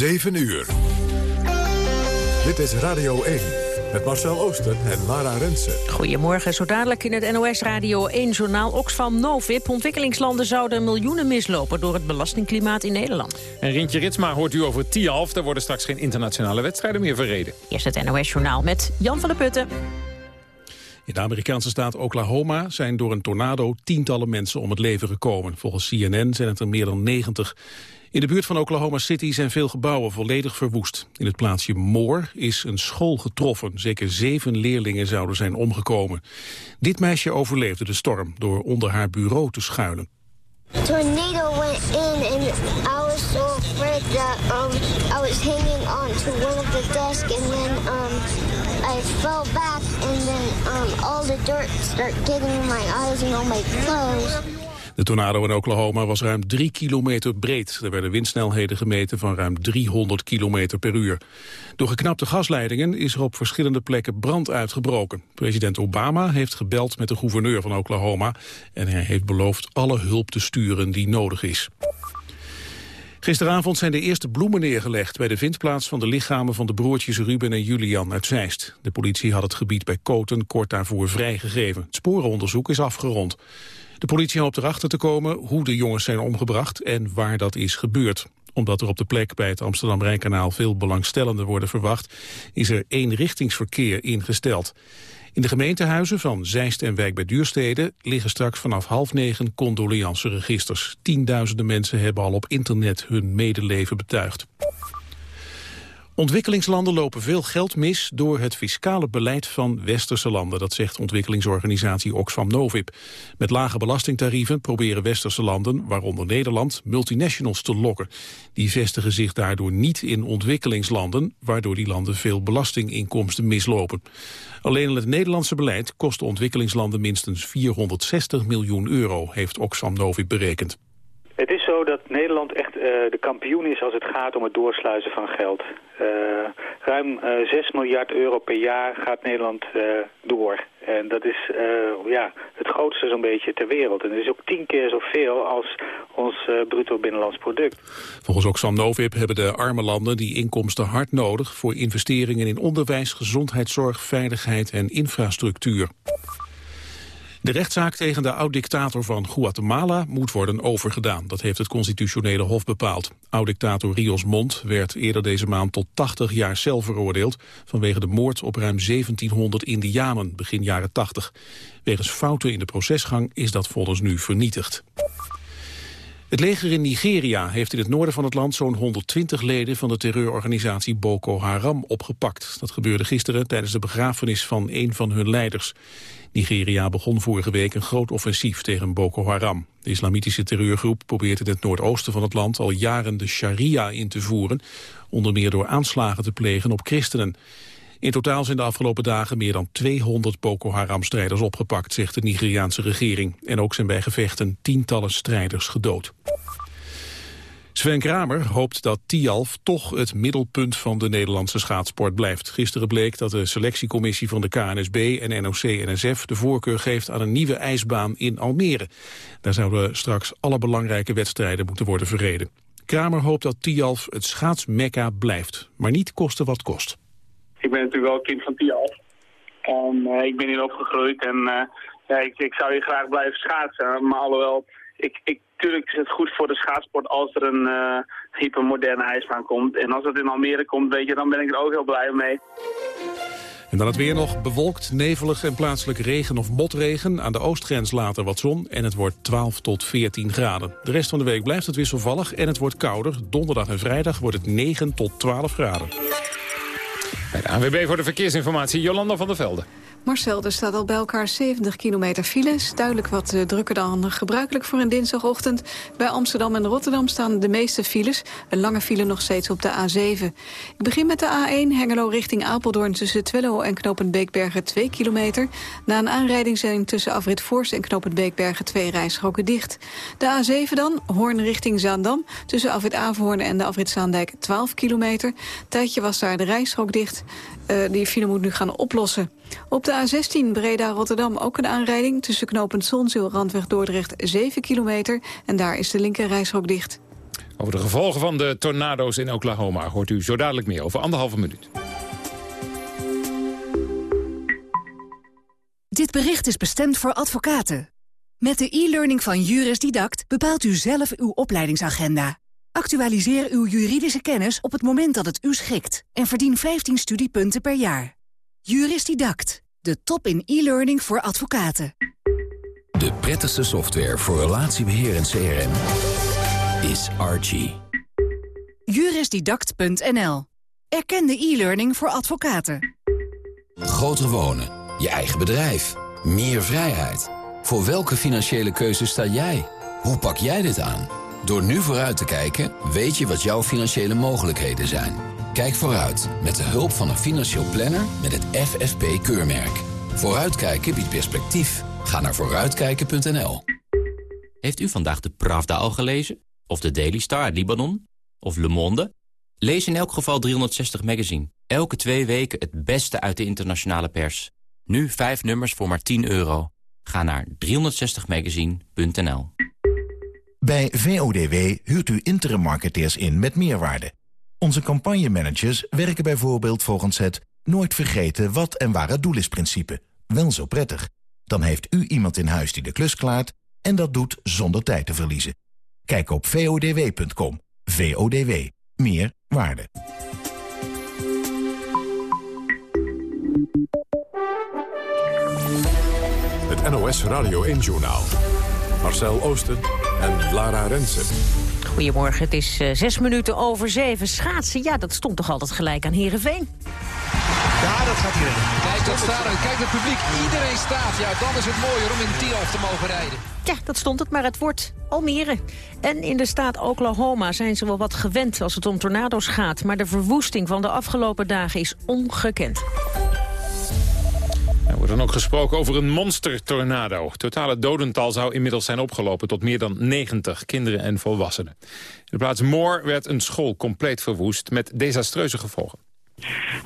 7 uur. Dit is Radio 1 met Marcel Ooster en Lara Rensen. Goedemorgen, zo dadelijk in het NOS Radio 1-journaal Oxfam Novib. Ontwikkelingslanden zouden miljoenen mislopen door het belastingklimaat in Nederland. En Rintje Ritsma hoort u over Tialf. Daar worden straks geen internationale wedstrijden meer verreden. Eerst het NOS-journaal met Jan van der Putten. In de Amerikaanse staat Oklahoma zijn door een tornado tientallen mensen om het leven gekomen. Volgens CNN zijn het er meer dan 90. In de buurt van Oklahoma City zijn veel gebouwen volledig verwoest. In het plaatsje Moore is een school getroffen. Zeker zeven leerlingen zouden zijn omgekomen. Dit meisje overleefde de storm door onder haar bureau te schuilen. Tornado went in and I was so afraid that um, I was hanging on to one of the desks and then um, Fell back and then um, all the dirt getting in my eyes and all my clothes. De tornado in Oklahoma was ruim drie kilometer breed. Er werden windsnelheden gemeten van ruim 300 kilometer per uur. Door geknapte gasleidingen is er op verschillende plekken brand uitgebroken. President Obama heeft gebeld met de gouverneur van Oklahoma... en hij heeft beloofd alle hulp te sturen die nodig is. Gisteravond zijn de eerste bloemen neergelegd bij de vindplaats van de lichamen van de broertjes Ruben en Julian uit Zeist. De politie had het gebied bij Koten kort daarvoor vrijgegeven. Het sporenonderzoek is afgerond. De politie hoopt erachter te komen hoe de jongens zijn omgebracht en waar dat is gebeurd. Omdat er op de plek bij het Amsterdam-Rijnkanaal veel belangstellenden worden verwacht, is er eenrichtingsverkeer ingesteld. In de gemeentehuizen van Zeist en Wijk bij Duurstede liggen straks vanaf half negen condoleanceregisters. Tienduizenden mensen hebben al op internet hun medeleven betuigd. Ontwikkelingslanden lopen veel geld mis door het fiscale beleid van westerse landen. Dat zegt ontwikkelingsorganisatie Oxfam Novib. Met lage belastingtarieven proberen westerse landen, waaronder Nederland, multinationals te lokken. Die vestigen zich daardoor niet in ontwikkelingslanden, waardoor die landen veel belastinginkomsten mislopen. Alleen het Nederlandse beleid kost de ontwikkelingslanden minstens 460 miljoen euro, heeft Oxfam Novib berekend. Het is zo dat Nederland echt uh, de kampioen is als het gaat om het doorsluizen van geld. Uh, ruim uh, 6 miljard euro per jaar gaat Nederland door. En dat is ja, het grootste zo'n beetje ter wereld. En dat is ook tien keer zoveel als ons bruto binnenlands product. Volgens Oxfam Novib hebben de arme landen die inkomsten hard nodig... voor investeringen in onderwijs, gezondheidszorg, veiligheid en infrastructuur. De rechtszaak tegen de oud-dictator van Guatemala moet worden overgedaan. Dat heeft het constitutionele hof bepaald. Oud-dictator Rios Montt werd eerder deze maand tot 80 jaar cel veroordeeld... vanwege de moord op ruim 1700 indianen begin jaren 80. Wegens fouten in de procesgang is dat volgens nu vernietigd. Het leger in Nigeria heeft in het noorden van het land zo'n 120 leden van de terreurorganisatie Boko Haram opgepakt. Dat gebeurde gisteren tijdens de begrafenis van een van hun leiders. Nigeria begon vorige week een groot offensief tegen Boko Haram. De islamitische terreurgroep probeert in het noordoosten van het land al jaren de sharia in te voeren, onder meer door aanslagen te plegen op christenen. In totaal zijn de afgelopen dagen meer dan 200 Boko Haram-strijders opgepakt, zegt de Nigeriaanse regering. En ook zijn bij gevechten tientallen strijders gedood. Sven Kramer hoopt dat Tialf toch het middelpunt van de Nederlandse schaatsport blijft. Gisteren bleek dat de selectiecommissie van de KNSB en NOC-NSF de voorkeur geeft aan een nieuwe ijsbaan in Almere. Daar zouden straks alle belangrijke wedstrijden moeten worden verreden. Kramer hoopt dat Tialf het schaatsmekka blijft, maar niet koste wat kost. Ik ben natuurlijk wel kind van Tialf. En uh, ik ben hier opgegroeid en uh, ja, ik, ik, zou hier graag blijven schaatsen. Maar alhoewel, ik, ik, natuurlijk is het goed voor de schaatsport als er een uh, hypermoderne ijsbaan komt. En als het in Almere komt, weet je, dan ben ik er ook heel blij mee. En dan het weer nog bewolkt, nevelig en plaatselijk regen of motregen. Aan de oostgrens later wat zon en het wordt 12 tot 14 graden. De rest van de week blijft het wisselvallig en het wordt kouder. Donderdag en vrijdag wordt het 9 tot 12 graden. Bij de ANWB voor de verkeersinformatie, Jolanda van der Velde. Marcel, er staat al bij elkaar 70 kilometer files. Duidelijk wat uh, drukker dan gebruikelijk voor een dinsdagochtend. Bij Amsterdam en Rotterdam staan de meeste files. Een lange file nog steeds op de A7. Ik begin met de A1 Hengelo richting Apeldoorn... tussen Twello en Knopend Beekbergen 2 kilometer. Na een aanrijding zijn tussen Afrit Voorst en Knopend Beekbergen... twee rijstroken dicht. De A7 dan, Hoorn richting Zaandam... tussen Afrit Averhoorn en de Afrit Zaandijk 12 kilometer. Tijdje was daar de rijstrook dicht. Uh, die file moet nu gaan oplossen. Op de A16 Breda-Rotterdam ook een aanrijding... tussen knooppunt Zonzeel, Randweg Dordrecht 7 kilometer... en daar is de linker dicht. Over de gevolgen van de tornado's in Oklahoma hoort u zo dadelijk meer over anderhalve minuut. Dit bericht is bestemd voor advocaten. Met de e-learning van Juris Didact bepaalt u zelf uw opleidingsagenda. Actualiseer uw juridische kennis op het moment dat het u schikt... en verdien 15 studiepunten per jaar. Juris Didact, de top in e-learning voor advocaten. De prettigste software voor relatiebeheer en CRM is Archie. Jurisdidact.nl. Erkende e-learning voor advocaten. Groter wonen, je eigen bedrijf, meer vrijheid. Voor welke financiële keuze sta jij? Hoe pak jij dit aan? Door nu vooruit te kijken, weet je wat jouw financiële mogelijkheden zijn. Kijk vooruit met de hulp van een financieel planner met het FFP-keurmerk. Vooruitkijken biedt perspectief. Ga naar vooruitkijken.nl. Heeft u vandaag de Pravda al gelezen? Of de Daily Star uit Libanon? Of Le Monde? Lees in elk geval 360 Magazine. Elke twee weken het beste uit de internationale pers. Nu vijf nummers voor maar 10 euro. Ga naar 360magazine.nl. Bij VODW huurt u interim marketeers in met meerwaarde. Onze campagnemanagers werken bijvoorbeeld volgens het... nooit vergeten wat en waar het doel is principe. Wel zo prettig. Dan heeft u iemand in huis die de klus klaart... en dat doet zonder tijd te verliezen. Kijk op vodw.com. VODW. Meer waarde. Het NOS Radio 1-journaal. Marcel Oosten en Lara Rensen. Goedemorgen, het is uh, zes minuten over zeven. Schaatsen, ja, dat stond toch altijd gelijk aan Heerenveen? Ja, dat gaat hier. Kijk, dat staat er. Kijk, het publiek. Iedereen staat. Ja, dan is het mooier om in Tialf te mogen rijden. Ja, dat stond het, maar het wordt Almere. En in de staat Oklahoma zijn ze wel wat gewend als het om tornado's gaat. Maar de verwoesting van de afgelopen dagen is ongekend. Er wordt dan ook gesproken over een monstertornado. Het totale dodental zou inmiddels zijn opgelopen tot meer dan 90 kinderen en volwassenen. In de plaats Moore werd een school compleet verwoest met desastreuze gevolgen.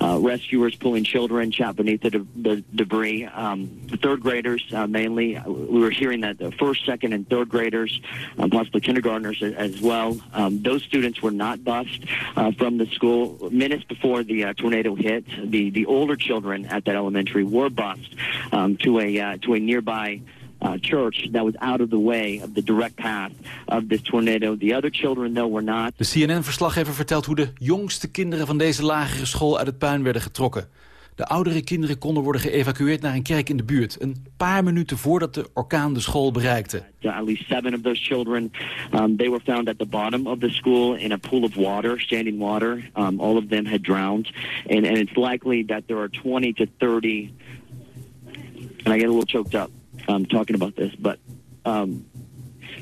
Uh, rescuers pulling children trapped beneath the, de the debris. Um, the third graders uh, mainly. We were hearing that the first, second, and third graders, um, possibly kindergartners as well. Um, those students were not bused uh, from the school minutes before the uh, tornado hit. The the older children at that elementary were bused um, to a uh, to a nearby uh, church that was out of the way of the direct path of this tornado. The other children, though, were not. De CNN-verslaggever vertelt hoe de jongste kinderen van deze lagere school uit het puin werden getrokken. De oudere kinderen konden worden geëvacueerd naar een kerk in de buurt. Een paar minuten voordat de orkaan de school bereikte. At least seven of those children, um, they were found at the bottom of the school in a pool of water, standing water. Um, all of them had drowned. And, and it's likely that there are 20 to 30, and I get a little choked up um, talking about this, but um,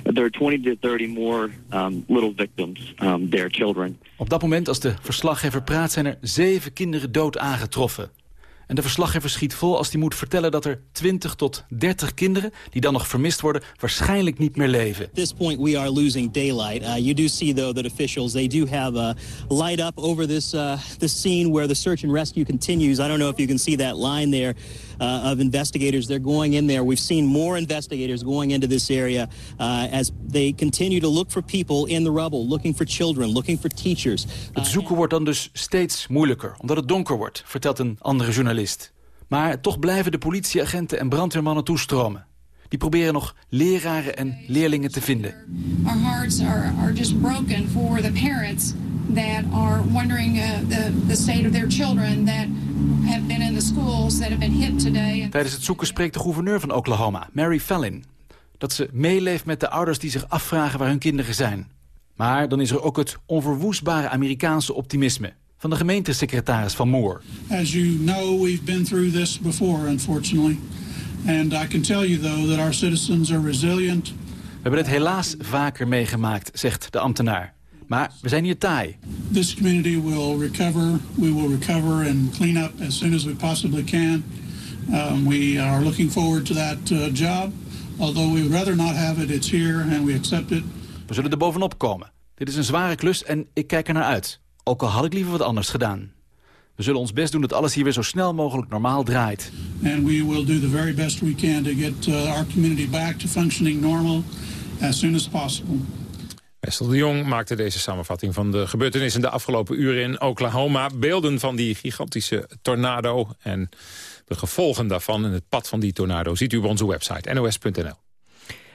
there are 20 to 30 more um, little victims, um, their children. Op dat moment, als de verslaggever praat, zijn er zeven kinderen dood aangetroffen. En de verslaggever schiet vol als hij moet vertellen dat er 20 tot 30 kinderen... die dan nog vermist worden, waarschijnlijk niet meer leven. At this point we are losing daylight. Uh, you do see though that officials they do have a light up over this uh, this scene where the search and rescue continues. I don't know if you can see that line there. Uh, of investigators. They're going in there. We've seen more investigators going into this area uh, as they continue to look for people in the rubble, looking for children, looking for teachers. Het zoeken wordt dan dus steeds moeilijker, omdat het donker wordt, vertelt een andere journalist. Maar toch blijven de politieagenten en brandweermannen toestromen. Die proberen nog leraren en leerlingen te vinden. Our hearts are, are just broken for the parents that are wondering uh, the, the state of their children that have been in the schools that have been hit today. Tijdens het zoeken spreekt de gouverneur van Oklahoma, Mary Fallin, dat ze meeleeft met de ouders die zich afvragen waar hun kinderen zijn. Maar dan is er ook het onverwoestbare Amerikaanse optimisme van de gemeentesecretaris van Moore. As you know, we've been through this before, unfortunately. And I can tell you though that our citizens are resilient. We hebben het helaas vaker meegemaakt, zegt de ambtenaar. Maar we zijn hier taai. This community will recover. We will recover and clean up as soon as we possibly can. Um, we are looking forward to that uh, job. Although we would rather not have it, it's here and we accept it. We zullen er bovenop komen. Dit is een zware klus en ik kijk er naar uit. Ook al had ik liever wat anders gedaan. We zullen ons best doen dat alles hier weer zo snel mogelijk normaal draait. And we will do the very best we can to get uh, our community back to functioning normal as soon as possible. Wessel de Jong maakte deze samenvatting van de gebeurtenissen de afgelopen uren in Oklahoma. Beelden van die gigantische tornado en de gevolgen daarvan en het pad van die tornado ziet u op onze website nos.nl.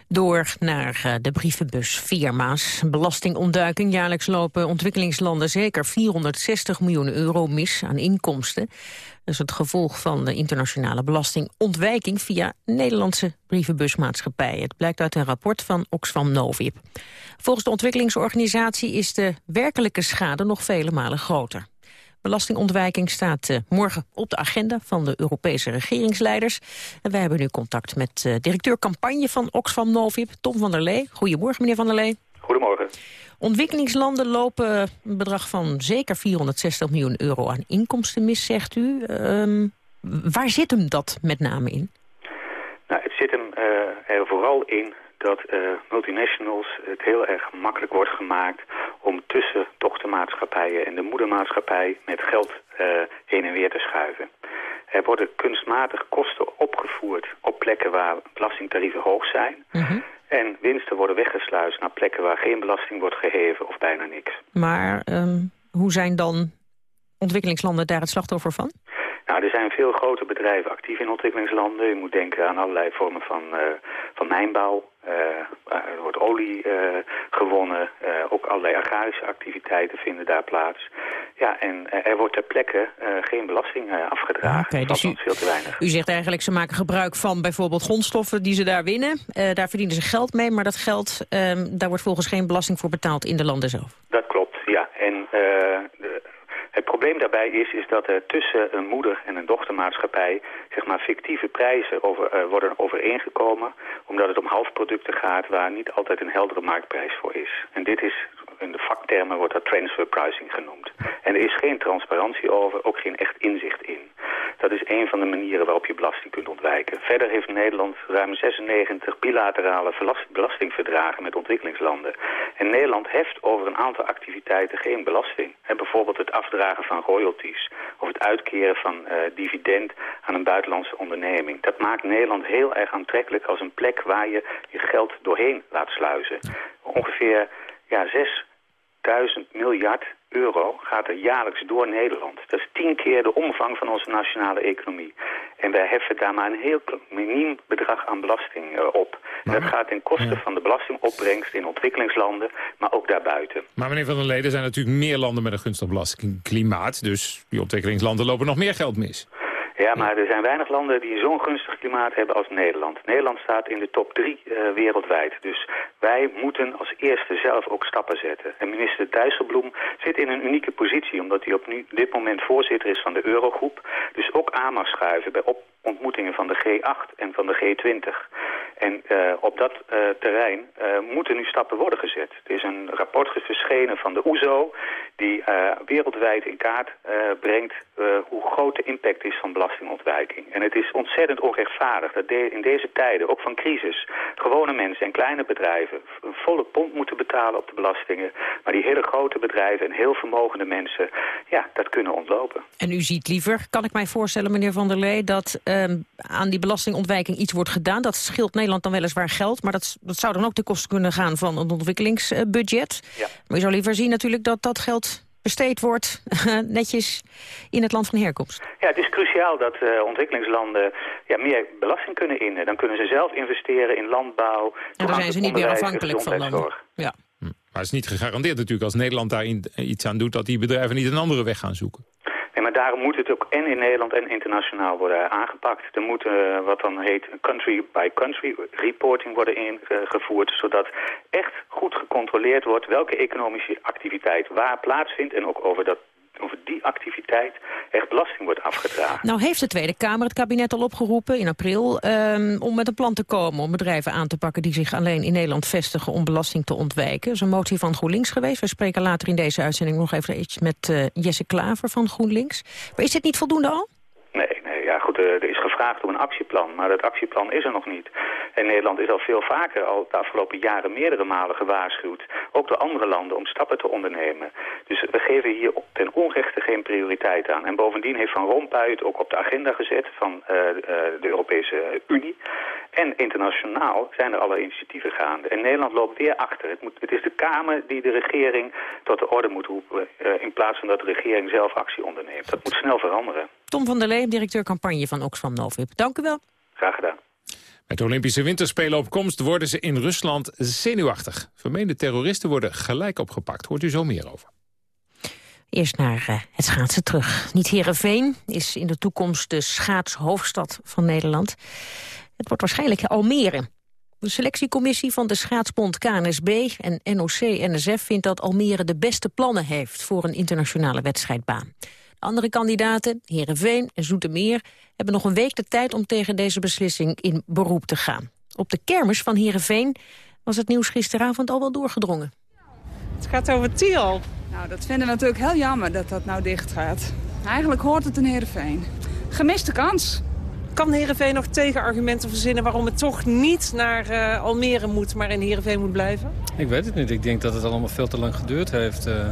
Door naar eh, de brievenbusfirma's. Belastingontduiking. Jaarlijks lopen ontwikkelingslanden zeker 460 miljoen euro mis aan inkomsten. Dat is het gevolg van de internationale belastingontwijking via Nederlandse brievenbusmaatschappijen. Het blijkt uit een rapport van Oxfam Novib. Volgens de ontwikkelingsorganisatie is de werkelijke schade nog vele malen groter. Belastingontwijking staat uh, morgen op de agenda van de Europese regeringsleiders. En wij hebben nu contact met uh, directeur campagne van Oxfam Novib, Tom van der Lee. Goedemorgen, meneer van der Lee. Goedemorgen. Ontwikkelingslanden lopen een bedrag van zeker 460 miljoen euro aan inkomsten mis, zegt u. Um, waar zit hem dat met name in? Nou, het zit hem uh, er vooral in dat uh, multinationals het heel erg makkelijk wordt gemaakt om tussen dochtermaatschappijen en de moedermaatschappij met geld uh, heen en weer te schuiven. Er worden kunstmatig kosten opgevoerd op plekken waar belastingtarieven hoog zijn. Mm -hmm. En winsten worden weggesluist naar plekken waar geen belasting wordt geheven of bijna niks. Maar um, hoe zijn dan ontwikkelingslanden daar het slachtoffer van? Nou, er zijn veel grote bedrijven actief in ontwikkelingslanden. Je moet denken aan allerlei vormen van, uh, van mijnbouw. Uh, er wordt olie uh, gewonnen. ook allerlei agrarische activiteiten vinden daar plaats. Ja, en er wordt ter plekke geen belasting afgedragen. Okay, dus u, veel te weinig. U zegt eigenlijk, ze maken gebruik van bijvoorbeeld grondstoffen die ze daar winnen. daar verdienen ze geld mee, maar dat geld, um, daar wordt volgens geen belasting voor betaald in de landen zelf. Dat klopt, ja. En het probleem daarbij is, is dat er tussen een moeder en een dochtermaatschappij zeg maar, fictieve prijzen over, uh, worden overeengekomen, omdat het om halfproducten gaat waar niet altijd een heldere marktprijs voor is. En dit is, in de vaktermen wordt dat transfer pricing genoemd. En er is geen transparantie over, ook geen echt inzicht in. Dat is een van de manieren waarop je belasting kunt ontwijken. Verder heeft Nederland ruim 96 bilaterale belastingverdragen met ontwikkelingslanden. En Nederland heft over een aantal activiteiten geen belasting. En bijvoorbeeld het afdragen van royalties of het uitkeren van uh, dividend aan een buitenlandse onderneming. Dat maakt Nederland heel erg aantrekkelijk als een plek waar je je geld doorheen laat sluizen. Ongeveer ja, 6000 miljard euro gaat er jaarlijks door Nederland. Dat is tien keer de omvang van onze nationale economie. En wij heffen daar maar een heel miniem bedrag aan belasting uh, op. Dat gaat ten koste ja. van de belastingopbrengst in ontwikkelingslanden, maar ook daarbuiten. Maar meneer Van der Leden, er zijn natuurlijk meer landen met een gunstig belastingklimaat. Dus die ontwikkelingslanden lopen nog meer geld mis. Ja, maar er zijn weinig landen die zo'n gunstig klimaat hebben als Nederland. Nederland staat in de top drie uh, wereldwijd. Dus wij moeten als eerste zelf ook stappen zetten. En minister Dijsselbloem zit in een unieke positie... omdat hij op nu, dit moment voorzitter is van de Eurogroep. Dus ook aan mag schuiven bij op ontmoetingen van de G8 en van de G20. En uh, op dat uh, terrein uh, moeten nu stappen worden gezet. Er is een rapport verschenen van de OESO... die wereldwijd in kaart brengt hoe groot de impact is van belastingontwijking. En het is ontzettend onrechtvaardig dat in deze tijden, ook van crisis... gewone mensen en kleine bedrijven een volle pond moeten betalen op de belastingen... maar die hele grote bedrijven en heel vermogende mensen... ja, dat kunnen ontlopen. En u ziet liever, kan ik mij voorstellen, meneer Van der Lee... dat aan die belastingontwijking iets wordt gedaan. Dat scheelt Nederland dan weliswaar geld, maar dat, dat zou dan ook ten koste kunnen gaan van een ontwikkelingsbudget. Ja. Maar je zou liever zien natuurlijk dat dat geld besteed wordt netjes in het land van herkomst. Ja, het is cruciaal dat uh, ontwikkelingslanden ja, meer belasting kunnen innen. Dan kunnen ze zelf investeren in landbouw. En dan zijn ze niet meer afhankelijk van landen. Ja. Hm. Maar het is niet gegarandeerd natuurlijk als Nederland daar iets aan doet... dat die bedrijven niet een andere weg gaan zoeken. Nee, maar daarom moet het ook en in Nederland en internationaal worden aangepakt. Er moet uh, wat dan heet country-by-country -country reporting worden ingevoerd... zodat echt goed gecontroleerd wordt welke economische activiteit waar plaatsvindt... en ook over dat over die activiteit echt belasting wordt afgedragen. Nou heeft de Tweede Kamer het kabinet al opgeroepen in april... Um, om met een plan te komen om bedrijven aan te pakken... die zich alleen in Nederland vestigen om belasting te ontwijken. Dat is een motie van GroenLinks geweest. We spreken later in deze uitzending nog even iets met uh, Jesse Klaver van GroenLinks. Maar is dit niet voldoende al? Ja goed, er is gevraagd om een actieplan, maar dat actieplan is er nog niet. En Nederland is al veel vaker, al de afgelopen jaren meerdere malen gewaarschuwd, ook door andere landen, om stappen te ondernemen. Dus we geven hier ten onrechte geen prioriteit aan. En bovendien heeft Van Rompuy het ook op de agenda gezet van de Europese Unie. En internationaal zijn er alle initiatieven gaande. En Nederland loopt weer achter. Het, moet, het is de Kamer die de regering tot de orde moet roepen... In plaats van dat de regering zelf actie onderneemt. Dat moet snel veranderen. Tom van der Lee, directeur campagne van Oxfam Novib. Dank u wel. Graag gedaan. Met de Olympische Winterspelen op komst worden ze in Rusland zenuwachtig. Vermeende terroristen worden gelijk opgepakt. Hoort u zo meer over. Eerst naar uh, het schaatsen terug. Niet Heerenveen is in de toekomst de schaatshoofdstad van Nederland. Het wordt waarschijnlijk Almere. De selectiecommissie van de schaatsbond KNSB en NOC-NSF vindt dat Almere de beste plannen heeft voor een internationale wedstrijdbaan. De andere kandidaten, Heerenveen en Zoetermeer, hebben nog een week de tijd om tegen deze beslissing in beroep te gaan. Op de kermis van Heerenveen was het nieuws gisteravond al wel doorgedrongen. Het gaat over Tiel. Nou, dat vinden we natuurlijk heel jammer dat dat nou dicht gaat. Eigenlijk hoort het in Heerenveen. Gemiste kans. Kan Heerenveen nog tegenargumenten verzinnen waarom het toch niet naar uh, Almere moet, maar in Heerenveen moet blijven? Ik weet het niet. Ik denk dat het allemaal veel te lang geduurd heeft. Uh,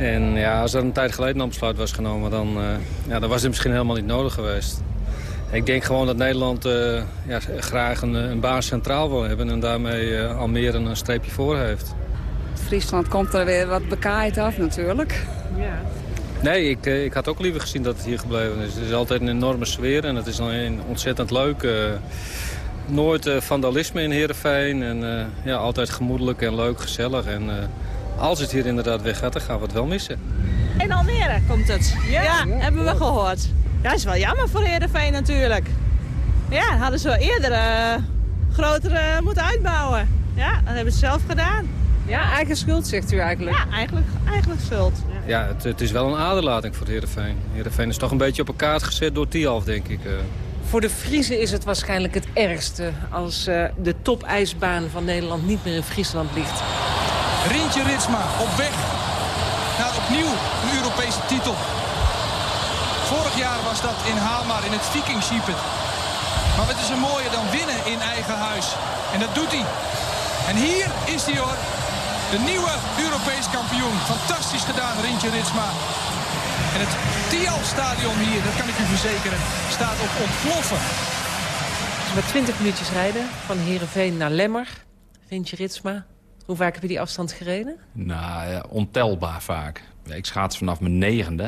en ja, als er een tijd geleden een besluit was genomen, dan, uh, ja, dan was het misschien helemaal niet nodig geweest. Ik denk gewoon dat Nederland ja, graag een, een baas centraal wil hebben en daarmee Almere een streepje voor heeft. Friesland komt er weer wat bekaaid af natuurlijk. Ja. Nee, ik, eh, ik had ook liever gezien dat het hier gebleven is. Het is altijd een enorme sfeer en het is een ontzettend leuk. Uh, nooit uh, vandalisme in Heerenveen en uh, ja, altijd gemoedelijk en leuk, gezellig. En als het hier inderdaad weggaat, dan gaan we het wel missen. In Almere komt het. Ja, ja, hebben we gehoord. Ja, dat is wel jammer voor Heerenveen natuurlijk. Ja, hadden ze wel eerder groter moeten uitbouwen. Ja, dat hebben ze zelf gedaan. Ja, eigen schuld zegt u eigenlijk. Ja, eigenlijk, eigenlijk schuld. Ja, het, het, is wel een aderlating voor Heerenveen. Heerenveen is toch een beetje op een kaart gezet door Tialf, denk ik. Uh. Voor de Friese is het waarschijnlijk het ergste... als uh, de topijsbaan van Nederland niet meer in Friesland ligt. Rintje Ritsma op weg naar opnieuw een Europese titel. Vorig jaar was dat in Hamar in het Vikingschiepen. Maar wat is er mooier dan winnen in eigen huis. En dat doet hij. En hier is hij hoor. De nieuwe Europees kampioen. Fantastisch gedaan, Rintje Ritsma. En het Tial-stadion hier, dat kan ik u verzekeren, staat op ontploffen. Met 20 minuutjes rijden van Heerenveen naar Lemmer. Rintje Ritsma, hoe vaak heb je die afstand gereden? Nou, ontelbaar vaak. Ik schaats vanaf mijn negende.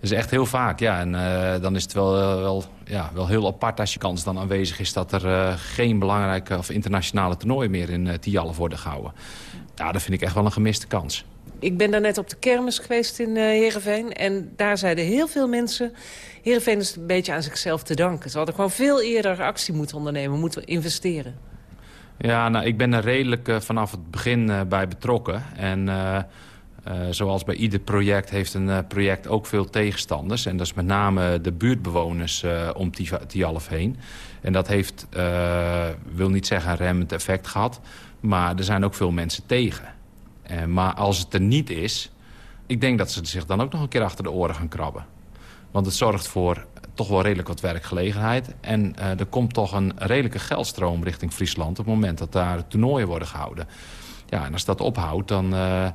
Dat is echt heel vaak, ja. En uh, dan is het wel, uh, wel, ja, wel heel apart als je kans dan aanwezig is... dat er uh, geen belangrijke of internationale toernooien meer in uh, Tialf worden gehouden. Ja, dat vind ik echt wel een gemiste kans. Ik ben daar net op de kermis geweest in Heerenveen. En daar zeiden heel veel mensen... Heerenveen is een beetje aan zichzelf te danken. Ze hadden gewoon veel eerder actie moeten ondernemen, moeten investeren. Ja, nou, ik ben er redelijk uh, vanaf het begin uh, bij betrokken. En zoals bij ieder project heeft een project ook veel tegenstanders. En dat is met name de buurtbewoners om Tialf heen. En dat heeft, wil niet zeggen een remmend effect gehad... Maar er zijn ook veel mensen tegen. Uh, maar als het er niet is... ik denk dat ze zich dan ook nog een keer achter de oren gaan krabben. Want het zorgt voor toch wel redelijk wat werkgelegenheid. En uh, er komt toch een redelijke geldstroom richting Friesland... op het moment dat daar toernooien worden gehouden. Ja, en als dat ophoudt, dan... Uh,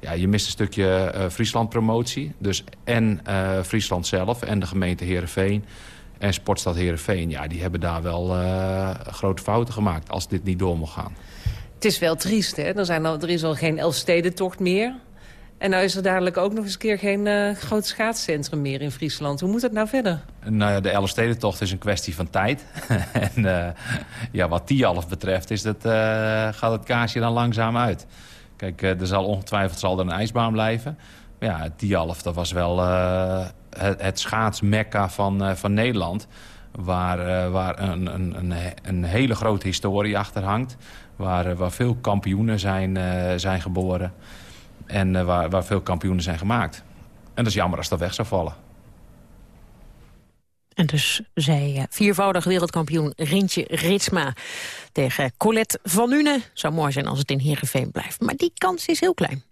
ja, je mist een stukje Friesland-promotie. Dus en Friesland zelf en de gemeente Heerenveen en Sportstad Heerenveen... ja, die hebben daar wel grote fouten gemaakt als dit niet door mocht gaan. Het is wel triest, hè? Er, zijn al, er is al geen Elfstedentocht meer. En nou is er dadelijk ook nog eens een keer geen uh, groot schaatscentrum meer in Friesland. Hoe moet het nou verder? Nou ja, de Elfstedentocht is een kwestie van tijd. en uh, ja, wat die half betreft is dat, uh, gaat het kaasje dan langzaam uit. Kijk, er zal ongetwijfeld zal er een ijsbaan blijven. Maar ja, die half, dat was wel het, het schaatsmekka van, van Nederland. Waar, waar een, een, een hele grote historie achter hangt Waar, eh, waar veel kampioenen zijn, zijn geboren. En uh, waar, waar veel kampioenen zijn gemaakt. En dat is jammer als dat weg zou vallen. En dus zei viervoudig wereldkampioen Rintje Ritsma tegen Colette van Nune. Zou mooi zijn als het in Heerenveen blijft. Maar die kans is heel klein.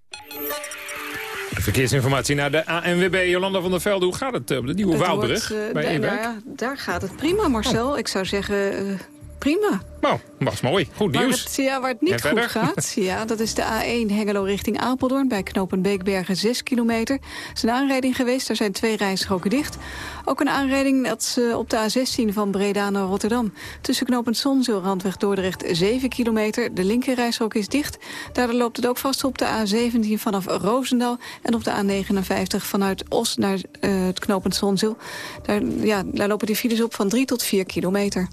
De verkeersinformatie naar de ANWB. Jolanda van der Velde, hoe gaat het op de Nieuwe Waalbrug wordt, eh, bij Ewijk? nou ja, daar gaat het prima, Marcel. Ik zou zeggen, eh, prima. Nou, was mooi. Goed Waar nieuws. het, ja, waar het niet En goed verder? gaat, ja, dat is de A1 Hengelo richting Apeldoorn... bij knopen Beekbergen 6 kilometer. Er is een aanrijding geweest, daar zijn twee rijstroken dicht. Ook een aanrijding dat eh, op de A16 van Breda naar Rotterdam. Tussen knopend Zonzeel, Randweg Dordrecht 7 kilometer. De linkerrijstrook is dicht. Daardoor loopt het ook vast op de A17 vanaf Roosendaal... en op de A59 vanuit Os naar eh, het knopend Zonzeel. Daar, ja, daar lopen die files op van 3 tot 4 kilometer.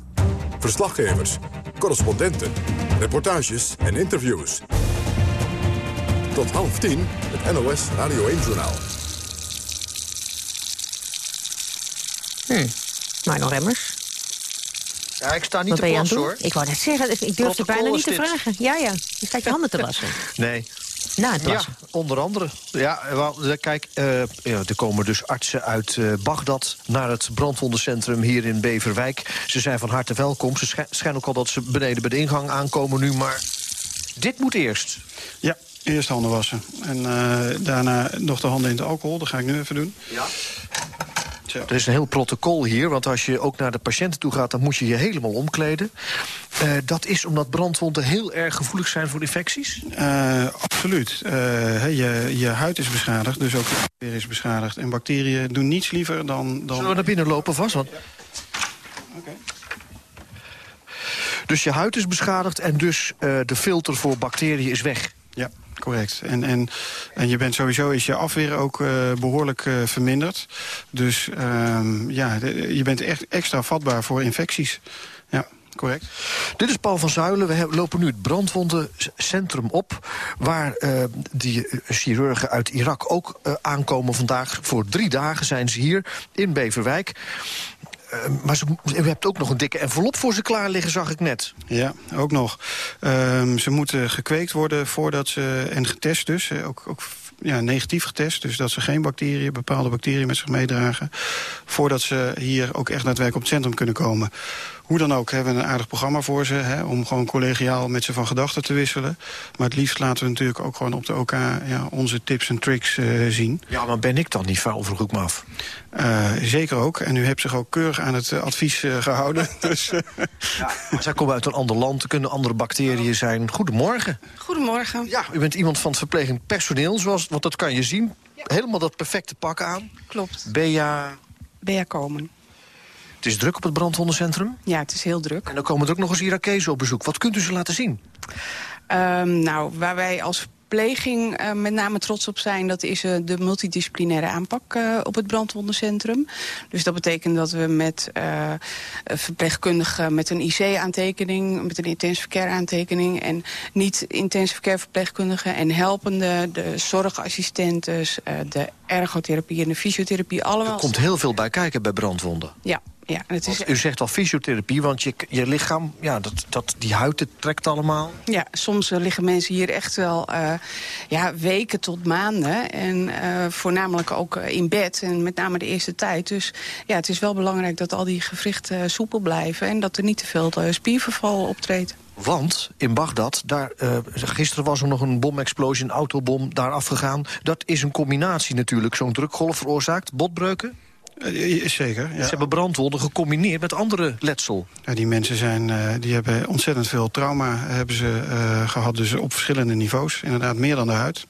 Verslaggevers, correspondenten, reportages en interviews. Tot half tien het NOS Radio 1-journaal. Hm. Marno Remmers. Ja, ik sta niet Wat te ben je aan het plassen, doen? hoor. Ik wou net zeggen, ik durf het Protocol bijna niet te dit. vragen. Ja, ja. Je staat je handen te wassen. Nee. Na het Ja, onder andere. Ja, wel, eh, kijk, eh, ja, er komen dus artsen uit eh, Bagdad naar het brandwondencentrum hier in Beverwijk. Ze zijn van harte welkom. Ze schij- schijnen ook al dat ze beneden bij de ingang aankomen nu, maar dit moet eerst. Ja, eerst handen wassen. En eh, daarna nog de handen in het alcohol. Dat ga ik nu even doen. Ja. Er is een heel protocol hier, want als je ook naar de patiënten toe gaat... dan moet je je helemaal omkleden. Eh, dat is omdat brandwonden heel erg gevoelig zijn voor infecties? Eh, absoluut. Eh, je, je huid is beschadigd, dus ook je afweer is beschadigd. En bacteriën doen niets liever dan... dan... Zullen we naar binnen lopen vast? Want... Dus je huid is beschadigd en dus de filter voor bacteriën is weg. Ja, correct. En, en, en je bent sowieso is je afweer ook eh, behoorlijk eh, verminderd. Dus ehm, ja, je bent echt extra vatbaar voor infecties. Ja, correct. Dit is Paul van Zuilen. We lopen nu het brandwondencentrum op... waar eh, die chirurgen uit Irak ook aankomen vandaag. Voor drie dagen zijn ze hier in Beverwijk. Eh, maar ze, u hebt ook nog een dikke envelop voor ze klaar liggen, zag ik net. Ja, ook nog. Ehm, ze moeten gekweekt worden voordat ze... en getest dus, ook, ook ja, negatief getest. Dus dat ze geen bacteriën, bepaalde bacteriën met zich meedragen... voordat ze hier ook echt daadwerkelijk op het centrum kunnen komen. Hoe dan ook hebben we een aardig programma voor ze... Hè, om gewoon collegiaal met ze van gedachten te wisselen. Maar het liefst laten we natuurlijk ook gewoon op de OK... Ja, onze tips en tricks eh, zien. Ja, maar ben ik dan niet vuil, vroeg ik me af. Eh, zeker ook. En u hebt zich ook keurig aan het eh, advies eh, gehouden. dus, Maar zij komen uit een ander land, er kunnen andere bacteriën zijn. Goedemorgen. Goedemorgen. Ja, u bent iemand van het verplegend personeel, zoals, want dat kan je zien. Helemaal dat perfecte pak aan. Klopt. Bea, Bea komen. Het is druk op het brandwondencentrum. Ja, het is heel druk. En dan komen er ook nog eens Irakezen op bezoek. Wat kunt u ze laten zien? Ehm, nou, waar wij als verpleging eh, met name trots op zijn... dat is eh, de multidisciplinaire aanpak eh, op het brandwondencentrum. Dus dat betekent dat we met verpleegkundigen... met een IC-aantekening, met een intensive care aantekening... en niet intensive care verpleegkundigen en helpende... de zorgassistentes, de ergotherapie en de fysiotherapie... allemaal Er komt heel veel bij kijken bij brandwonden. Ja, ja. Het is, u zegt al fysiotherapie, want je, je lichaam, ja, dat, dat, die huid het trekt allemaal. Ja, soms eh, liggen mensen hier echt wel eh, ja, weken tot maanden. En eh, voornamelijk ook in bed. En met name de eerste tijd. Dus ja, het is wel belangrijk dat al die gewrichten soepel blijven. En dat er niet te veel spierverval optreedt. Want in Bagdad, daar, gisteren was er nog een bomexplosie, een autobom daar afgegaan. Dat is een combinatie natuurlijk, zo'n drukgolf veroorzaakt. Botbreuken? Eh, Zeker, ja. Ze hebben brandwonden gecombineerd met andere letsel. Ja, die mensen zijn, eh, die hebben ontzettend veel trauma hebben ze, eh, gehad. Dus op verschillende niveaus. Inderdaad, meer dan de huid.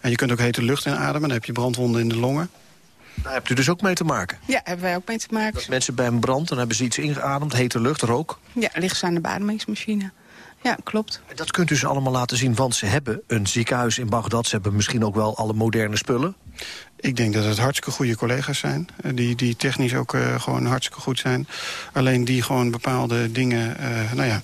En je kunt ook hete lucht inademen. Dan heb je brandwonden in de longen. Daar hebt u dus ook mee te maken. Ja, hebben wij ook mee te maken. Dat mensen bij een brand, dan hebben ze iets ingeademd, hete lucht, rook. Ja, liggen ze aan de beademingsmachine. Ja, klopt. Dat kunt u ze allemaal laten zien, want ze hebben een ziekenhuis in Bagdad. Ze hebben misschien ook wel alle moderne spullen. Ik denk dat het hartstikke goede collega's zijn. eh, Die, die technisch ook eh, gewoon hartstikke goed zijn. Alleen die gewoon bepaalde dingen eh, nou ja,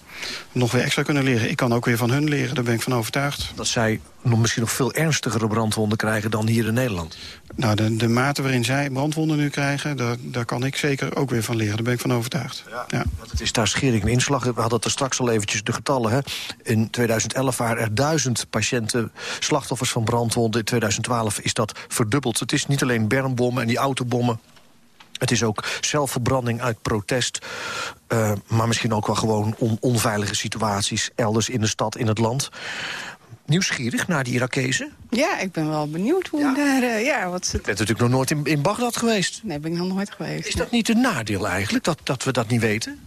nog weer extra kunnen leren. Ik kan ook weer van hun leren, daar ben ik van overtuigd. Dat zij misschien nog veel ernstigere brandwonden krijgen dan hier in Nederland. Nou, de, de mate waarin zij brandwonden nu krijgen... Daar, daar kan ik zeker ook weer van leren, daar ben ik van overtuigd. Ja. Want het is daar schering en inslag. We hadden het er straks al eventjes de getallen. Hè. In 2011 waren er duizend patiënten slachtoffers van brandwonden. In 2012 is dat verdubbeld. Het is niet alleen bermbommen en die autobommen. Het is ook zelfverbranding uit protest. eh, maar misschien ook wel gewoon on- onveilige situaties... elders in de stad, in het land. Nieuwsgierig naar die Irakezen? Ja, ik ben wel benieuwd hoe ja. daar... Uh, ja, wat Je bent natuurlijk nog nooit in, in Bagdad geweest. Nee, ben ik nog nooit geweest. Is dat niet een nadeel eigenlijk, dat, dat we dat niet weten?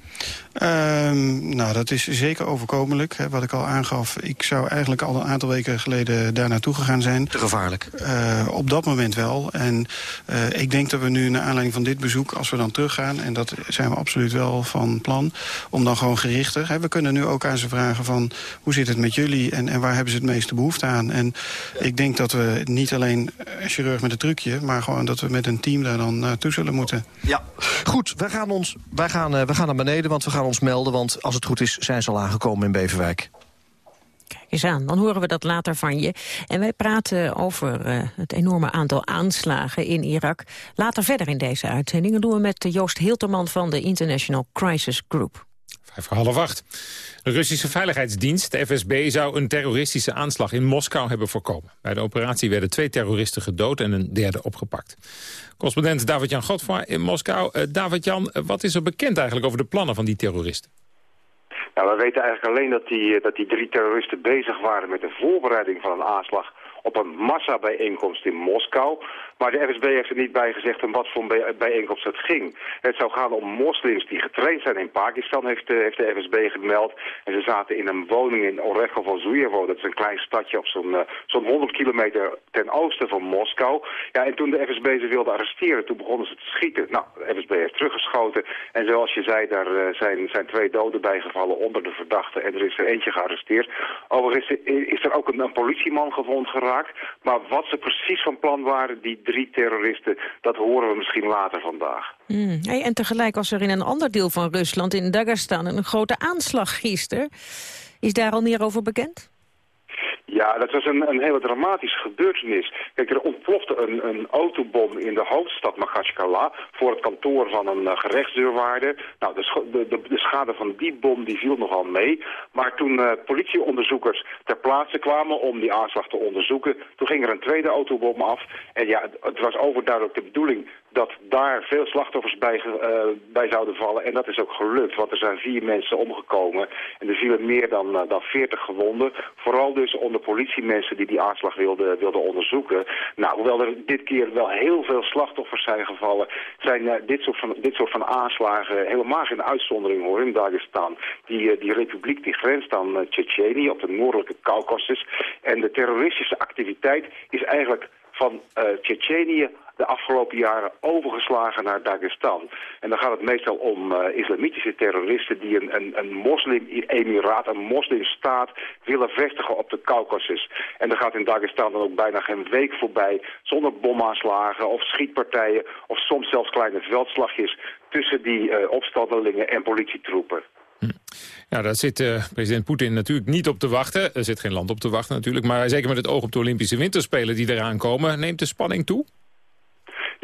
Um, nou, dat is zeker overkomelijk. Hè, wat ik al aangaf, ik zou eigenlijk al een aantal weken geleden daar naartoe gegaan zijn. Te gevaarlijk? Uh, op dat moment wel. En uh, ik denk dat we nu, naar aanleiding van dit bezoek, als we dan teruggaan... en dat zijn we absoluut wel van plan, om dan gewoon gerichter... Hè, we kunnen nu ook aan ze vragen van, hoe zit het met jullie... en, en waar hebben ze het meeste behoefte aan? En ik denk dat we niet alleen een chirurg met een trucje... maar gewoon dat we met een team daar dan naartoe zullen moeten. Ja, goed. Wij gaan, ons, wij gaan, uh, wij gaan naar beneden, want we gaan ons melden. Want als het goed is, zijn ze al aangekomen in Beverwijk. Kijk eens aan, dan horen we dat later van je. En wij praten over uh, het enorme aantal aanslagen in Irak. Later verder in deze uitzending. Dat doen we met Joost Hilterman van de International Crisis Group. Vijf voor half acht. De Russische Veiligheidsdienst, de FSB, zou een terroristische aanslag in Moskou hebben voorkomen. Bij de operatie werden twee terroristen gedood en een derde opgepakt. Correspondent David-Jan Godfroy in Moskou. Uh, David-Jan, wat is er bekend eigenlijk over de plannen van die terroristen? Nou, we weten eigenlijk alleen dat die, dat die drie terroristen bezig waren met de voorbereiding van een aanslag op een massabijeenkomst in Moskou. Maar de FSB heeft er niet bij gezegd om wat voor een bijeenkomst het ging. Het zou gaan om moslims die getraind zijn in Pakistan, heeft de, heeft de FSB gemeld. En ze zaten in een woning in Orecho van. Dat is een klein stadje op zo'n uh, zo'n 100 kilometer ten oosten van Moskou. Ja, en toen de FSB ze wilde arresteren, toen begonnen ze te schieten. Nou, de FSB heeft teruggeschoten. En zoals je zei, daar uh, zijn, zijn twee doden bijgevallen onder de verdachten. En er is er eentje gearresteerd. Overigens is, is er ook een, een politieman gewond geraakt. Maar wat ze precies van plan waren, die drie terroristen, dat horen we misschien later vandaag. Mm. Hey, en tegelijk was er in een ander deel van Rusland, in Dagestan, een grote aanslag gisteren. Is daar al meer over bekend? Ja, dat was een, een hele dramatische gebeurtenis. Kijk, er ontplofte een, een autobom in de hoofdstad Magashkala voor het kantoor van een uh, gerechtsdeurwaarde. Nou, de, de, de, schade van die bom die viel nogal mee. Maar toen uh, politieonderzoekers ter plaatse kwamen om die aanslag te onderzoeken, toen ging er een tweede autobom af. En ja, het was overduidelijk de bedoeling dat daar veel slachtoffers bij, uh, bij zouden vallen. En dat is ook gelukt, want er zijn vier mensen omgekomen. En er vielen meer dan, uh, dan 40 gewonden. Vooral dus onder politiemensen die die aanslag wilden, wilden onderzoeken. Nou, hoewel er dit keer wel heel veel slachtoffers zijn gevallen... zijn uh, dit, soort van, dit soort van aanslagen helemaal geen uitzondering hoor in Dagestan. Die, die republiek die grenst aan Tsjetsjenië op de noordelijke Caucasus. En de terroristische activiteit is eigenlijk van uh, de afgelopen jaren overgeslagen naar Dagestan. En dan gaat het meestal om uh, islamitische terroristen die een, een, een moslim-emiraat, een moslimstaat willen vestigen op de Caucasus. En dan gaat in Dagestan dan ook bijna geen week voorbij zonder bomaanslagen of schietpartijen of soms zelfs kleine veldslagjes tussen die uh, opstandelingen en politietroepen. Ja, daar zit uh, president Poetin natuurlijk niet op te wachten. Er zit geen land op te wachten natuurlijk. Maar zeker met het oog op de Olympische Winterspelen die eraan komen... neemt de spanning toe?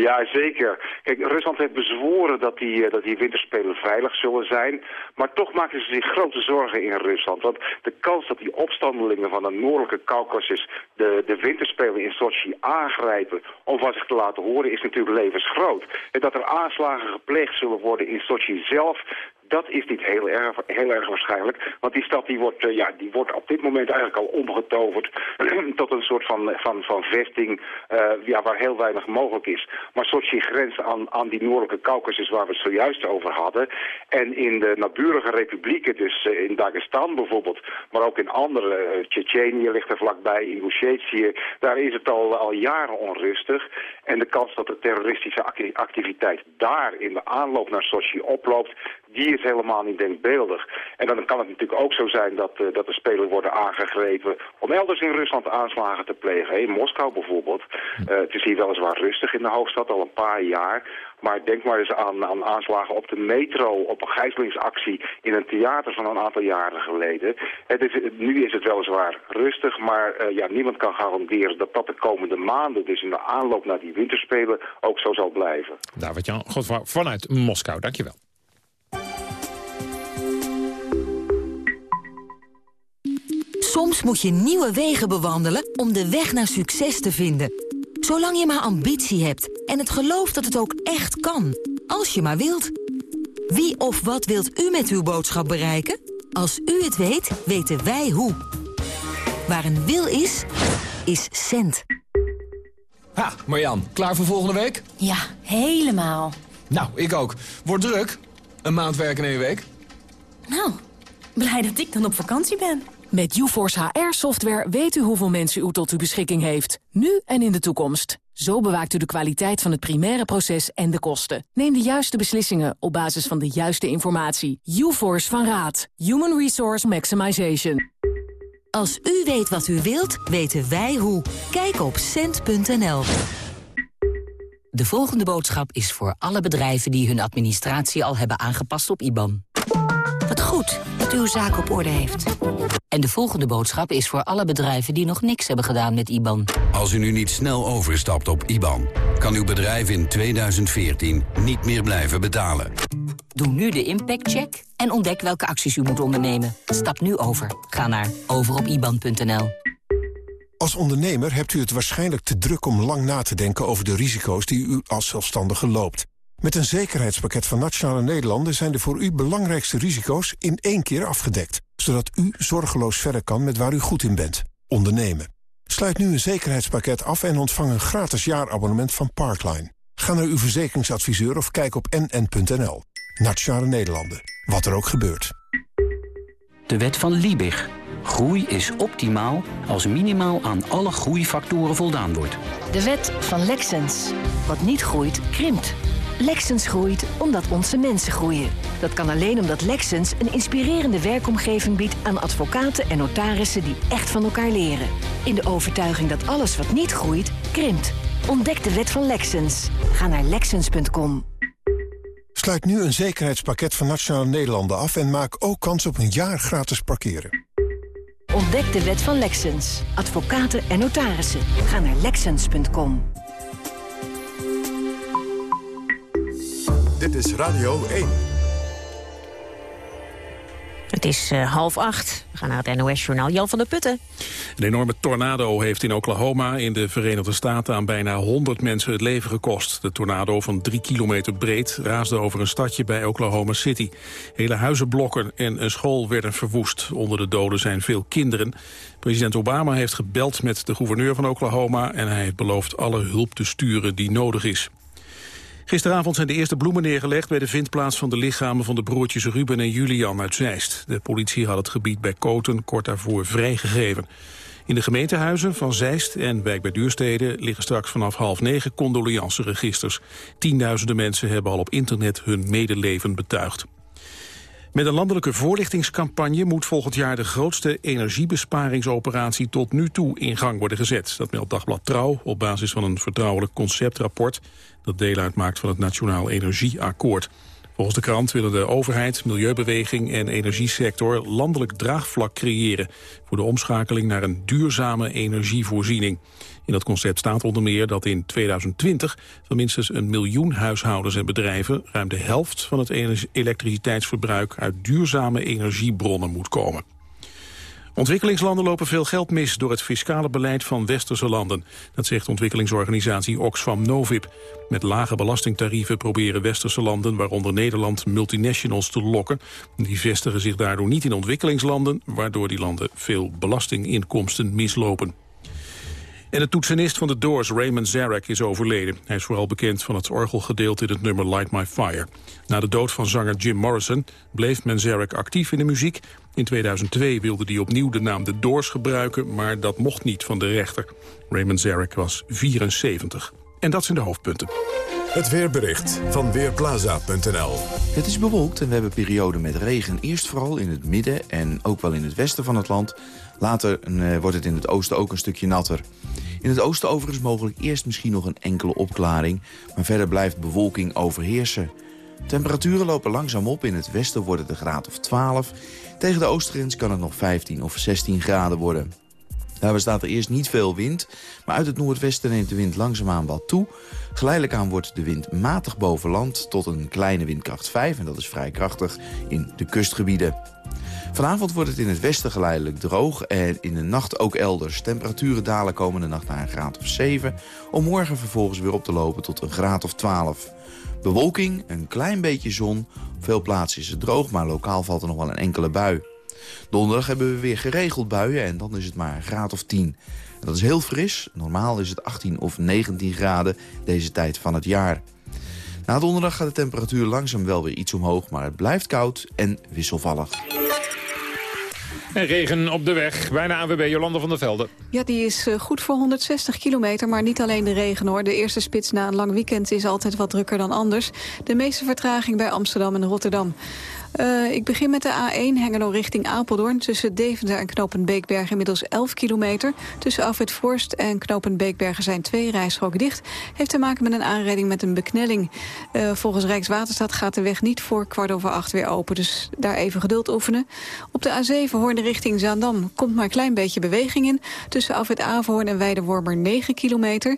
Ja, zeker. Kijk, Rusland heeft bezworen dat die, dat die winterspelen veilig zullen zijn. Maar toch maken ze zich grote zorgen in Rusland. Want de kans dat die opstandelingen van de noordelijke Caucasus de, de winterspelen in Sochi aangrijpen om van zich te laten horen is natuurlijk levensgroot. En dat er aanslagen gepleegd zullen worden in Sochi zelf, dat is niet heel erg, heel erg waarschijnlijk. Want die stad die wordt, uh, ja, die wordt op dit moment eigenlijk al omgetoverd tot een soort van, van, van vesting uh, ja, waar heel weinig mogelijk is. Maar Sochi grenst aan, aan die noordelijke Caucasus waar we het zojuist over hadden. En in de naburige republieken, dus uh, in Dagestan bijvoorbeeld, maar ook in andere, Tsjetsjenië ligt er vlakbij, Ingushetieë, daar is het al, al jaren onrustig. En de kans dat de terroristische activiteit daar in de aanloop naar Sochi oploopt, die is helemaal niet denkbeeldig. En dan kan het natuurlijk ook zo zijn dat, uh, dat de spelers worden aangegrepen om elders in Rusland aanslagen te plegen. In Moskou bijvoorbeeld. Uh, het is hier weliswaar rustig in de hoofdstad al een paar jaar. Maar denk maar eens aan, aan aanslagen op de metro, op een gijzelingsactie in een theater van een aantal jaren geleden. Het is, nu is het weliswaar rustig, maar uh, ja, niemand kan garanderen dat dat de komende maanden, dus in de aanloop naar die winterspelen, ook zo zal blijven. David-Jan Godvaar vanuit Moskou, dankjewel. Soms moet je nieuwe wegen bewandelen om de weg naar succes te vinden. Zolang je maar ambitie hebt en het geloof dat het ook echt kan. Als je maar wilt. Wie of wat wilt u met uw boodschap bereiken? Als u het weet, weten wij hoe. Waar een wil is, is cent. Ha, Marjan, klaar voor volgende week? Ja, helemaal. Nou, ik ook. Wordt druk. Een maand werken in één week. Nou, blij dat ik dan op vakantie ben. Met UForce HR-software weet u hoeveel mensen u tot uw beschikking heeft. Nu en in de toekomst. Zo bewaakt u de kwaliteit van het primaire proces en de kosten. Neem de juiste beslissingen op basis van de juiste informatie. UForce van Raad. Human Resource Maximization. Als u weet wat u wilt, weten wij hoe. Kijk op cent.nl. De volgende boodschap is voor alle bedrijven die hun administratie al hebben aangepast op IBAN. Goed dat u uw zaak op orde heeft. En de volgende boodschap is voor alle bedrijven die nog niks hebben gedaan met IBAN. Als u nu niet snel overstapt op IBAN, kan uw bedrijf in 2014 niet meer blijven betalen. Doe nu de impactcheck en ontdek welke acties u moet ondernemen. Stap nu over. Ga naar overopiban.nl. Als ondernemer hebt u het waarschijnlijk te druk om lang na te denken over de risico's die u als zelfstandige loopt. Met een zekerheidspakket van Nationale Nederlanden zijn de voor u belangrijkste risico's in één keer afgedekt. Zodat u zorgeloos verder kan met waar u goed in bent. Ondernemen. Sluit nu een zekerheidspakket af en ontvang een gratis jaarabonnement van Parkline. Ga naar uw verzekeringsadviseur of kijk op nn.nl. Nationale Nederlanden. Wat er ook gebeurt. De wet van Liebig. Groei is optimaal als minimaal aan alle groeifactoren voldaan wordt. De wet van Lexens. Wat niet groeit, krimpt. Lexens groeit omdat onze mensen groeien. Dat kan alleen omdat Lexens een inspirerende werkomgeving biedt aan advocaten en notarissen die echt van elkaar leren. In de overtuiging dat alles wat niet groeit, krimpt. Ontdek de wet van Lexens. Ga naar Lexens.com. Sluit nu een zekerheidspakket van Nationale Nederlanden af... en maak ook kans op een jaar gratis parkeren. Ontdek de wet van Lexens. Advocaten en notarissen. Ga naar Lexens.com. Dit is Radio 1. Het is uh, half acht. We gaan naar het NOS-journaal. Jan van der Putten. Een enorme tornado heeft in Oklahoma in de Verenigde Staten... aan bijna 100 mensen het leven gekost. De tornado van drie kilometer breed raasde over een stadje bij Oklahoma City. Hele huizenblokken en een school werden verwoest. Onder de doden zijn veel kinderen. President Obama heeft gebeld met de gouverneur van Oklahoma... en hij heeft beloofd alle hulp te sturen die nodig is. Gisteravond zijn de eerste bloemen neergelegd bij de vindplaats van de lichamen van de broertjes Ruben en Julian uit Zeist. De politie had het gebied bij Koten kort daarvoor vrijgegeven. In de gemeentehuizen van Zeist en Wijk bij Duurstede liggen straks vanaf half negen condoleanceregisters. Tienduizenden mensen hebben al op internet hun medeleven betuigd. Met een landelijke voorlichtingscampagne moet volgend jaar de grootste energiebesparingsoperatie tot nu toe in gang worden gezet. Dat meldt Dagblad Trouw op basis van een vertrouwelijk conceptrapport dat deel uitmaakt van het Nationaal Energieakkoord. Volgens de krant willen de overheid, milieubeweging en energiesector landelijk draagvlak creëren voor de omschakeling naar een duurzame energievoorziening. In dat concept staat onder meer dat in 2020 van minstens een miljoen huishoudens en bedrijven ruim de helft van het elektriciteitsverbruik uit duurzame energiebronnen moet komen. Ontwikkelingslanden lopen veel geld mis door het fiscale beleid van westerse landen. Dat zegt ontwikkelingsorganisatie Oxfam Novib. Met lage belastingtarieven proberen westerse landen, waaronder Nederland, multinationals te lokken. Die vestigen zich daardoor niet in ontwikkelingslanden, waardoor die landen veel belastinginkomsten mislopen. En de toetsenist van de Doors, Raymond Zarek, is overleden. Hij is vooral bekend van het orgelgedeelte in het nummer Light My Fire. Na de dood van zanger Jim Morrison bleef Manzarek actief in de muziek. In 2002 wilde hij opnieuw de naam The Doors gebruiken, maar dat mocht niet van de rechter. Raymond Zarek was 74. En dat zijn de hoofdpunten. Het weerbericht van Weerplaza.nl Het is bewolkt en we hebben perioden met regen. Eerst vooral in het midden en ook wel in het westen van het land. Later uh, wordt het in het oosten ook een stukje natter. In het oosten overigens mogelijk eerst misschien nog een enkele opklaring... maar verder blijft bewolking overheersen. Temperaturen lopen langzaam op. In het westen wordt het een graad of 12. Tegen de oostgrens kan het nog 15 of 16 graden worden. Daarbij staat er eerst niet veel wind, maar uit het noordwesten neemt de wind langzaamaan wat toe. Geleidelijk aan wordt de wind matig boven land tot een kleine windkracht 5... en dat is vrij krachtig in de kustgebieden. Vanavond wordt het in het westen geleidelijk droog en in de nacht ook elders. Temperaturen dalen komende nacht naar een graad of 7... om morgen vervolgens weer op te lopen tot een graad of 12. Bewolking, een klein beetje zon. Op veel plaatsen is het droog, maar lokaal valt er nog wel een enkele bui. Donderdag hebben we weer geregeld buien en dan is het maar een graad of 10. En dat is heel fris. Normaal is het 18 of 19 graden deze tijd van het jaar. Na donderdag gaat de temperatuur langzaam wel weer iets omhoog... maar het blijft koud en wisselvallig. En regen op de weg. Bijna AWB Jolanda van der Velde. Ja, die is eh, goed voor 160 kilometer, maar niet alleen de regen hoor. De eerste spits na een lang weekend is altijd wat drukker dan anders. De meeste vertraging bij Amsterdam en Rotterdam. Uh, ik begin met de A1 Hengelo richting Apeldoorn. Tussen Deventer en Knopend Beekbergen inmiddels 11 kilometer. Tussen Afwit Forst en Knopend Beekbergen zijn twee rijstroken dicht. Heeft te maken met een aanrijding met een beknelling. Uh, volgens Rijkswaterstaat gaat de weg niet voor kwart over acht weer open. Dus daar even geduld oefenen. Op de A7 Hoorn richting Zaandam komt maar een klein beetje beweging in. Tussen Afwit Averhoorn en Weidewormer 9 kilometer.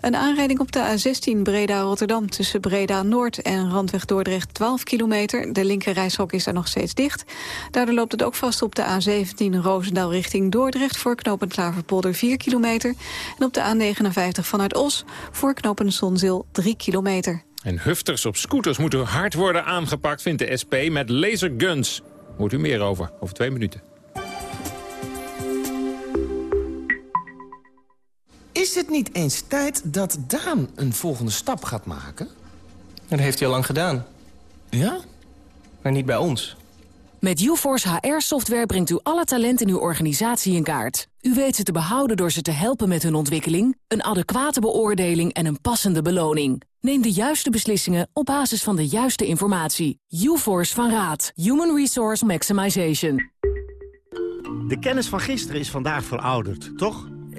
Een aanrijding op de A16 Breda-Rotterdam tussen Breda-Noord en Randweg Dordrecht 12 kilometer. De linker reishok is daar nog steeds dicht. Daardoor loopt het ook vast op de A17 Roosendaal richting Dordrecht... voor knooppunt Klaverpolder 4 kilometer. En op de A59 vanuit Os voor knooppunt Zonzeel 3 kilometer. En hufters op scooters moeten hard worden aangepakt, vindt de SP, met laserguns. Hoort u meer over, over twee minuten. Is het niet eens tijd dat Daan een volgende stap gaat maken? Dat heeft hij al lang gedaan. Ja? Maar niet bij ons. Met UForce HR-software brengt u alle talent in uw organisatie in kaart. U weet ze te behouden door ze te helpen met hun ontwikkeling... een adequate beoordeling en een passende beloning. Neem de juiste beslissingen op basis van de juiste informatie. UForce van Raad. Human Resource Maximization. De kennis van gisteren is vandaag verouderd, toch?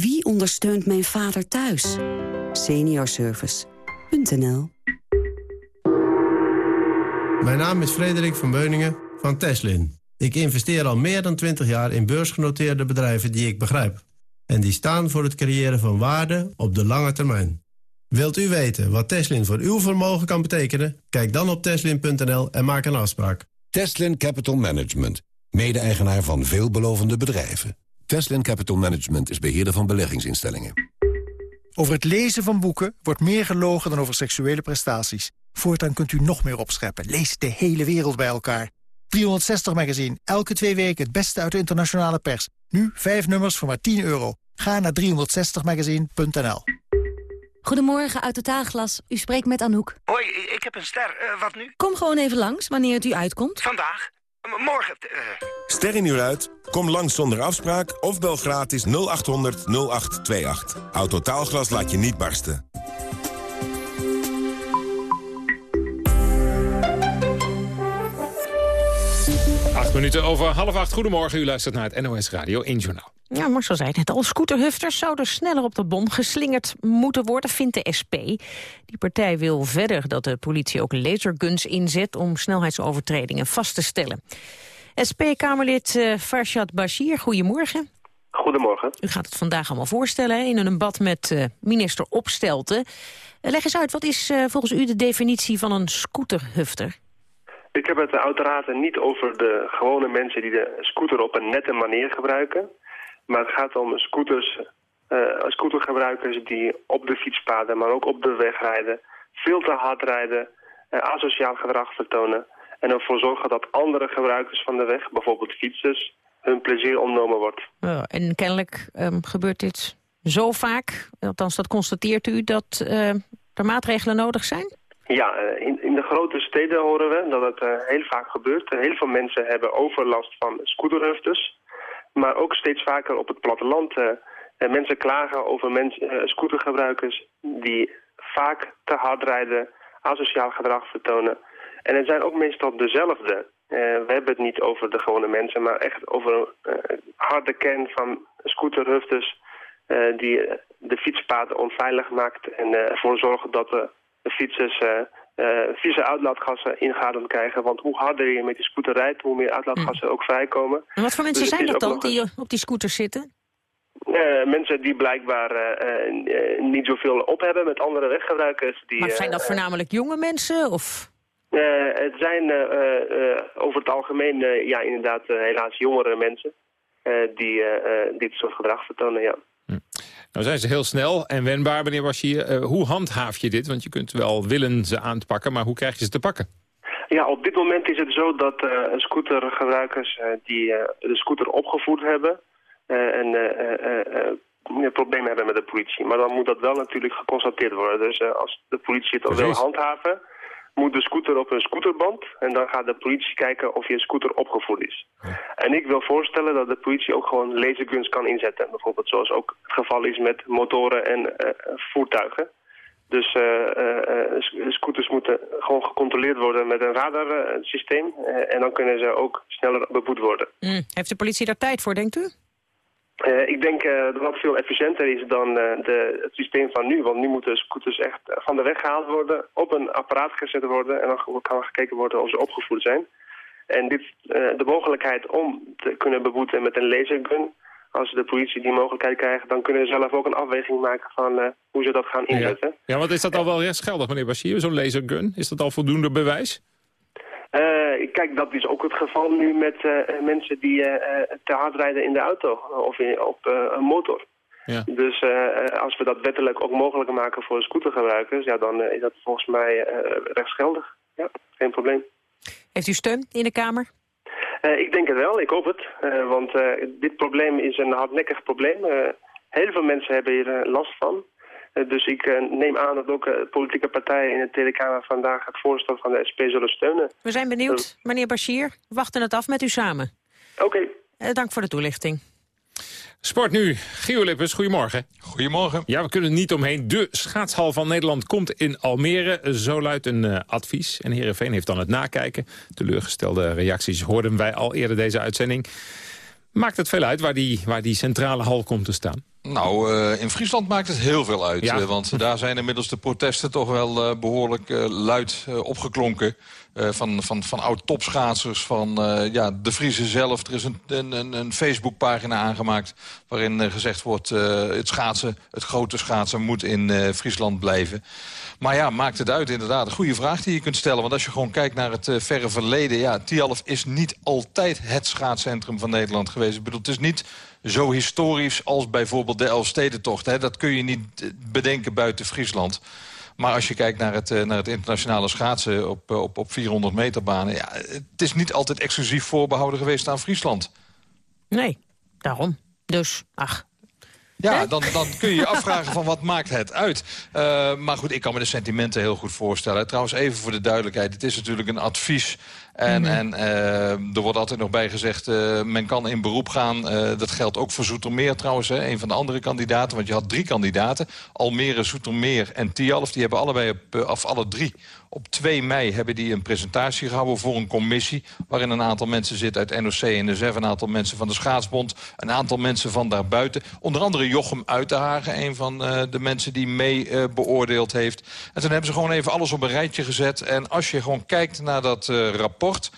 Wie ondersteunt mijn vader thuis? Seniorservice.nl Mijn naam is Frederik van Beuningen van Teslin. Ik investeer al meer dan 20 jaar in beursgenoteerde bedrijven die ik begrijp. En die staan voor het creëren van waarde op de lange termijn. Wilt u weten wat Teslin voor uw vermogen kan betekenen? Kijk dan op teslin.nl en maak een afspraak. Teslin Capital Management. Mede-eigenaar van veelbelovende bedrijven. Teslin Capital Management is beheerder van beleggingsinstellingen. Over het lezen van boeken wordt meer gelogen dan over seksuele prestaties. Voortaan kunt u nog meer opscheppen. Lees de hele wereld bij elkaar. 360 Magazine, elke twee weken het beste uit de internationale pers. Nu vijf nummers voor maar 10 euro. Ga naar 360magazine.nl Goedemorgen, uit Totaalglas. U spreekt met Anouk. Hoi, ik heb een ster. Uh, wat nu? Kom gewoon even langs, wanneer het u uitkomt. Vandaag? Morgen? Uh... Ster in uur uit? Kom langs zonder afspraak of bel gratis 0800 0828. Autotaalglas laat je niet barsten. Minuten over half acht. Goedemorgen, u luistert naar het NOS Radio 1 Journaal. Ja, Marcel zei het net al. Scooterhufters zouden sneller op de bom geslingerd moeten worden, vindt de SP. Die partij wil verder dat de politie ook laserguns inzet... om snelheidsovertredingen vast te stellen. SP-Kamerlid uh, Farshad Bashir, goedemorgen. Goedemorgen. U gaat het vandaag allemaal voorstellen in een debat met uh, minister Opstelten. Uh, leg eens uit, wat is volgens u de definitie van een scooterhufter? Ik heb het uiteraard niet over de gewone mensen die de scooter op een nette manier gebruiken. Maar het gaat om scooters, scootergebruikers die op de fietspaden, maar ook op de weg rijden. Veel te hard rijden, asociaal gedrag vertonen en ervoor zorgen dat andere gebruikers van de weg, bijvoorbeeld fietsers, hun plezier ontnomen wordt. En kennelijk um, gebeurt dit zo vaak, althans dat constateert u, dat uh, er maatregelen nodig zijn? Ja, in, in de grote steden horen we dat het uh, heel vaak gebeurt. Heel veel mensen hebben overlast van scooterhufters. Maar ook steeds vaker op het platteland. Uh, mensen klagen over mens, scootergebruikers die vaak te hard rijden, asociaal gedrag vertonen... En het zijn ook meestal dezelfde. We hebben het niet over de gewone mensen, maar echt over een harde kern van scooterhufters die de fietspaden onveilig maakt en ervoor zorgen dat de, de fietsers vieze uitlaatgassen in de gaten krijgen. Want hoe harder je met die scooter rijdt, hoe meer uitlaatgassen ook vrijkomen. En wat voor mensen Dus het zijn dat dan, die op die scooters zitten? Eh, mensen die blijkbaar eh, eh, niet zoveel op hebben met andere weggebruikers. Die, Maar zijn dat eh, voornamelijk jonge mensen? Of? eh, het zijn eh, eh, over het algemeen eh, ja, inderdaad eh, helaas jongere mensen eh, die eh, eh, dit soort gedrag vertonen, ja. Nou zijn ze heel snel en wendbaar, meneer Bashir. Eh, hoe handhaaf je dit? Want je kunt wel willen ze aanpakken, maar hoe krijg je ze te pakken? Ja, op dit moment is het zo dat eh, scootergebruikers eh, die de scooter opgevoerd hebben... en probleem hebben met de politie. Maar dan moet dat wel natuurlijk geconstateerd worden. Dus als de politie het al wil handhaven... moet de scooter op een scooterband... en dan gaat de politie kijken of je scooter opgevoerd is. En ik wil voorstellen dat de politie ook gewoon laserguns kan inzetten. Bijvoorbeeld zoals ook het geval is met motoren en eh, voertuigen. Dus eh, eh, eh, sc- scooters moeten gewoon gecontroleerd worden met een radarsysteem. en dan kunnen ze ook sneller beboet worden. Hm, Heeft de politie daar tijd voor, denkt u? Eh, ik denk eh, dat dat veel efficiënter is dan eh, de, het systeem van nu. Want nu moeten scooters echt van de weg gehaald worden, op een apparaat gezet worden... en dan kan gekeken worden of ze opgevoerd zijn. En dit, de mogelijkheid om te kunnen beboeten met een lasergun... als de politie die mogelijkheid krijgt... dan kunnen ze zelf ook een afweging maken van hoe ze dat gaan inzetten. Ja, want is dat al wel rechtsgeldig, meneer Bashir, zo'n lasergun? Is dat al voldoende bewijs? Eh, kijk, dat is ook het geval nu met eh, mensen die eh, te hard rijden in de auto of in, op eh, een motor. Ja. Dus eh, als we dat wettelijk ook mogelijk maken voor scootergebruikers, ja, dan is dat volgens mij eh, rechtsgeldig. Ja, geen probleem. Heeft u steun in de Kamer? Eh, ik denk het wel, ik hoop het. Eh, want eh, dit probleem is een hardnekkig probleem. Heel veel mensen hebben hier last van. Eh, dus ik eh, neem aan dat ook eh, politieke partijen in de Tweede Kamer vandaag het voorstel van de SP zullen steunen. We zijn benieuwd, meneer Bashir. We wachten het af met u samen. Oké. Eh, dank voor de toelichting. Sport nu. Gio Lippers, goedemorgen. Goedemorgen. Ja, we kunnen er niet omheen. De schaatshal van Nederland komt in Almere. Zo luidt een eh, advies. En Heerenveen heeft dan het nakijken. Teleurgestelde reacties hoorden wij al eerder deze uitzending. Maakt het veel uit waar die, waar die centrale hal komt te staan? Nou, eh, in Friesland maakt het heel veel uit. Ja. eh, want daar zijn inmiddels de protesten toch wel eh, behoorlijk eh, luid opgeklonken. Eh, van, van, van oud-topschaatsers, van eh, ja, de Friese zelf. Er is een, een, een, Facebookpagina aangemaakt waarin eh, gezegd wordt... het schaatsen, het grote schaatsen moet in Friesland blijven. Maar ja, maakt het uit inderdaad. Een goede vraag die je kunt stellen. Want als je gewoon kijkt naar het verre verleden... ja, Tialf is niet altijd het schaatscentrum van Nederland geweest. Ik bedoel, het is niet zo historisch als bijvoorbeeld de Elfstedentocht. Hè. Dat kun je niet bedenken buiten Friesland. Maar als je kijkt naar het, eh, naar het internationale schaatsen op, eh, op, op 400 meter banen... Ja, het is niet altijd exclusief voorbehouden geweest aan Friesland. Nee, daarom. Dus, ach, Ja, dan, dan kun je je afvragen van wat maakt het uit. Uh, maar goed, ik kan me de sentimenten heel goed voorstellen. Trouwens, even voor de duidelijkheid. Het is natuurlijk een advies. En, Mhm. en uh, er wordt altijd nog bij gezegd, uh, men kan in beroep gaan. Uh, dat geldt ook voor Zoetermeer trouwens, hè, een van de andere kandidaten. Want je had drie kandidaten. Almere, Zoetermeer en Tialf. Die hebben allebei op, of alle drie op 2 mei hebben die een presentatie gehouden voor een commissie... waarin een aantal mensen zitten uit NOC en NSF... een aantal mensen van de Schaatsbond, een aantal mensen van daarbuiten. Onder andere Jochem Uitenhagen, een van uh, de mensen die mee uh, beoordeeld heeft. En toen hebben ze gewoon even alles op een rijtje gezet. En als je gewoon kijkt naar dat uh, rapport...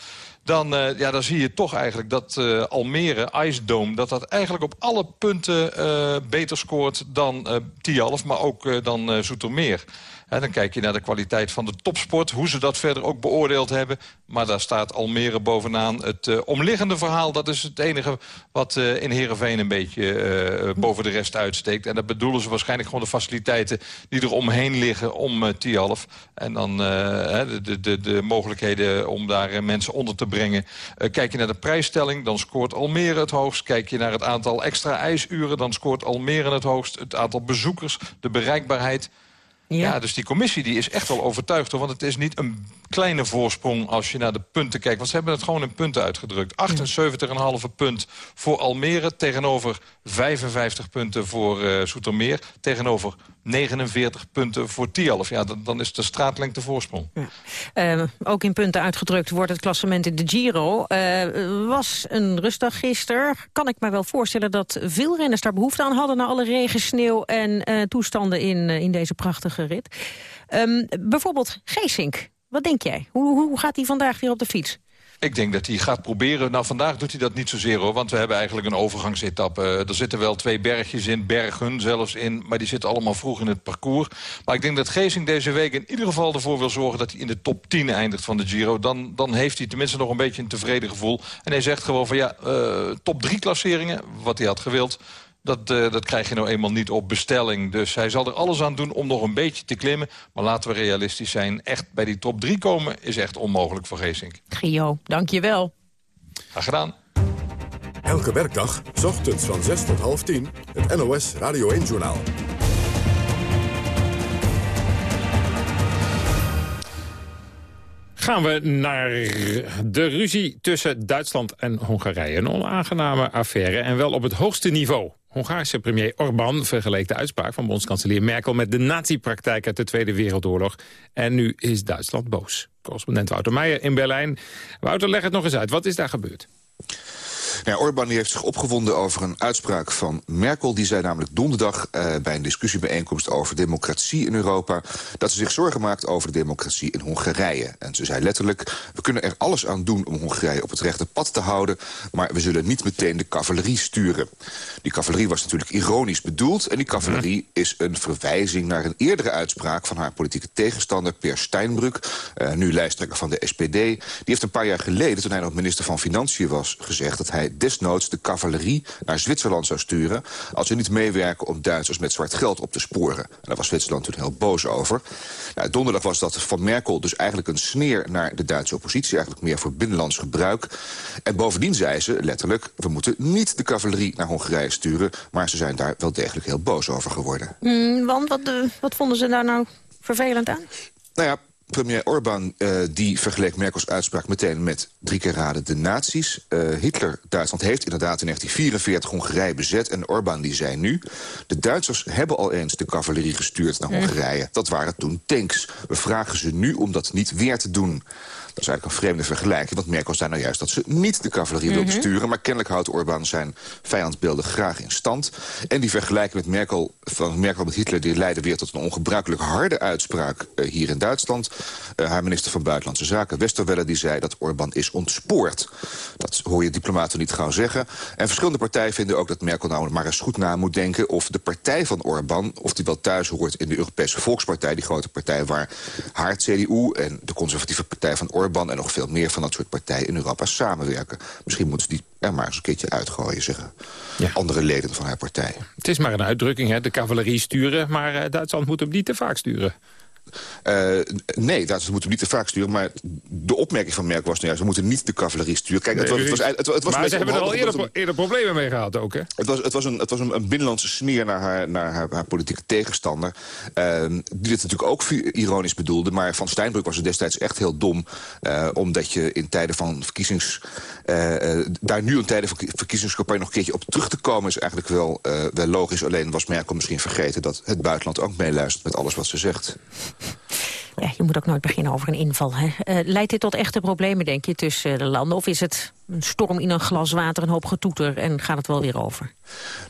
Dan, ja, dan zie je toch eigenlijk dat Almere, Ice Dome... dat dat eigenlijk op alle punten beter scoort dan Tialf... maar ook dan Zoetermeer. En dan kijk je naar de kwaliteit van de topsport, hoe ze dat verder ook beoordeeld hebben. Maar daar staat Almere bovenaan. Het uh, omliggende verhaal, dat is het enige wat uh, in Heerenveen een beetje uh, boven de rest uitsteekt. En dat bedoelen ze waarschijnlijk gewoon de faciliteiten die er omheen liggen om uh, Tialf. En dan de, de, de, mogelijkheden om daar mensen onder te brengen. kijk je naar de prijsstelling, dan scoort Almere het hoogst. Kijk je naar het aantal extra ijsuren, dan scoort Almere het hoogst. Het aantal bezoekers, de bereikbaarheid... Ja. dus die commissie die is echt wel overtuigd. Want het is niet een, kleine voorsprong als je naar de punten kijkt. Want ze hebben het gewoon in punten uitgedrukt. 78,5 punt voor Almere tegenover 55 punten voor uh, Soetermeer. Tegenover 49 punten voor Tialf. Ja, dan, dan is de straatlengte voorsprong. Ja. Uh, ook in punten uitgedrukt wordt het klassement in de Giro. Uh, was een rustdag gisteren. Kan ik me wel voorstellen dat veel renners daar behoefte aan hadden... na alle regen, sneeuw en uh, toestanden in, in deze prachtige rit. Um, bijvoorbeeld Geesink. Wat denk jij? Hoe, hoe gaat hij vandaag weer op de fiets? Ik denk dat hij gaat proberen. Nou, vandaag doet hij dat niet zozeer hoor. Want we hebben eigenlijk een overgangsetappe. er zitten wel twee bergjes in, bergen zelfs in. Maar die zitten allemaal vroeg in het parcours. Maar ik denk dat Geesing deze week in ieder geval ervoor wil zorgen... dat hij in de top 10 eindigt van de Giro. Dan, dan heeft hij tenminste nog een beetje een tevreden gevoel. En hij zegt gewoon van ja, uh, top 3 klasseringen. Wat hij had gewild. Dat, uh, dat krijg je nou eenmaal niet op bestelling. Dus hij zal er alles aan doen om nog een beetje te klimmen. Maar laten we realistisch zijn. Echt bij die top 3 komen is echt onmogelijk voor Geesink. Gio, dank je wel. Graag gedaan. Elke werkdag, s ochtends van 6 tot half 10, het NOS Radio 1-journaal. Gaan we naar de ruzie tussen Duitsland en Hongarije. Een onaangename affaire en wel op het hoogste niveau. Hongaarse premier Orbán vergeleek de uitspraak van bondskanselier Merkel... met de nazi-praktijk uit de Tweede Wereldoorlog. En nu is Duitsland boos. Correspondent Wouter Meijer in Berlijn. Wouter, leg het nog eens uit. Wat is daar gebeurd? Ja, Orbán heeft zich opgewonden over een uitspraak van Merkel. Die zei namelijk donderdag uh, bij een discussiebijeenkomst over democratie in Europa... dat ze zich zorgen maakt over de democratie in Hongarije. En ze zei letterlijk, we kunnen er alles aan doen om Hongarije op het rechte pad te houden... maar we zullen niet meteen de cavalerie sturen. Die cavalerie was natuurlijk ironisch bedoeld... en die cavalerie is een verwijzing naar een eerdere uitspraak... van haar politieke tegenstander Per Steinbrück, uh, nu lijsttrekker van de SPD. Die heeft een paar jaar geleden, toen hij nog minister van Financiën was... gezegd dat hij desnoods de cavalerie naar Zwitserland zou sturen... als ze niet meewerken om Duitsers met zwart geld op te sporen. En daar was Zwitserland toen heel boos over. Nou, donderdag was dat van Merkel dus eigenlijk een sneer naar de Duitse oppositie. Eigenlijk meer voor binnenlands gebruik. En bovendien zei ze letterlijk... we moeten niet de cavalerie naar Hongarije sturen... maar ze zijn daar wel degelijk heel boos over geworden. Mm, want wat, uh, wat vonden ze daar nou vervelend aan? Nou ja, Premier Orbán uh, die vergeleek Merkels uitspraak meteen met drie keer raden de nazi's. Uh, Hitler, Duitsland, heeft inderdaad in 1944 Hongarije bezet. En Orbán die zei nu, de Duitsers hebben al eens de cavalerie gestuurd naar Hongarije. Dat waren toen tanks. We vragen ze nu om dat niet weer te doen. Dat is eigenlijk een vreemde vergelijking, want Merkel zei nou juist dat ze niet de cavalerie wilde Mhm. sturen. Maar kennelijk houdt Orbán zijn vijandsbeelden graag in stand. En die vergelijking met Merkel, van Merkel met Hitler, die leidde weer tot een ongebruikelijk harde uitspraak eh, hier in Duitsland. Eh, haar minister van Buitenlandse Zaken, Westerwelle, die zei dat Orbán is ontspoord. Dat hoor je diplomaten niet gauw zeggen. En verschillende partijen vinden ook dat Merkel nou maar eens goed na moet denken of de partij van Orbán, of die wel thuis hoort in de Europese Volkspartij, die grote partij waar haar CDU en de conservatieve partij van Orbán en nog veel meer van dat soort partijen in Europa samenwerken. Misschien moeten ze die er maar eens een keertje uitgooien, zeggen andere leden van haar partij. Het is maar een uitdrukking, hè? de cavalerie sturen. Maar uh, Duitsland moet hem niet te vaak sturen. Uh, nee, Duitsers moeten niet te vaak sturen. Maar de opmerking van Merkel was nou juist... we moeten niet de cavalerie sturen. Kijk, het was, het was, het, het was maar ze hebben er al eerder, eerder, problemen mee gehad ook, hè? Het was, het was, een, het was een, een binnenlandse sneer naar haar, naar haar, haar politieke tegenstander. Uh, die dit natuurlijk ook ironisch bedoelde. Maar Van Steinbrück was het destijds echt heel dom. Uh, omdat je in tijden van verkiezings... daar nu in tijden van verkiezingscampagne nog een keertje op terug te komen... is eigenlijk wel, wel logisch. Alleen was Merkel misschien vergeten... dat het buitenland ook meeluistert met alles wat ze zegt. Ja, je moet ook nooit beginnen over een inval. Hè? Uh, leidt dit tot echte problemen, denk je, tussen de landen? Of is het een storm in een glas water, een hoop getoeter... en gaat het wel weer over?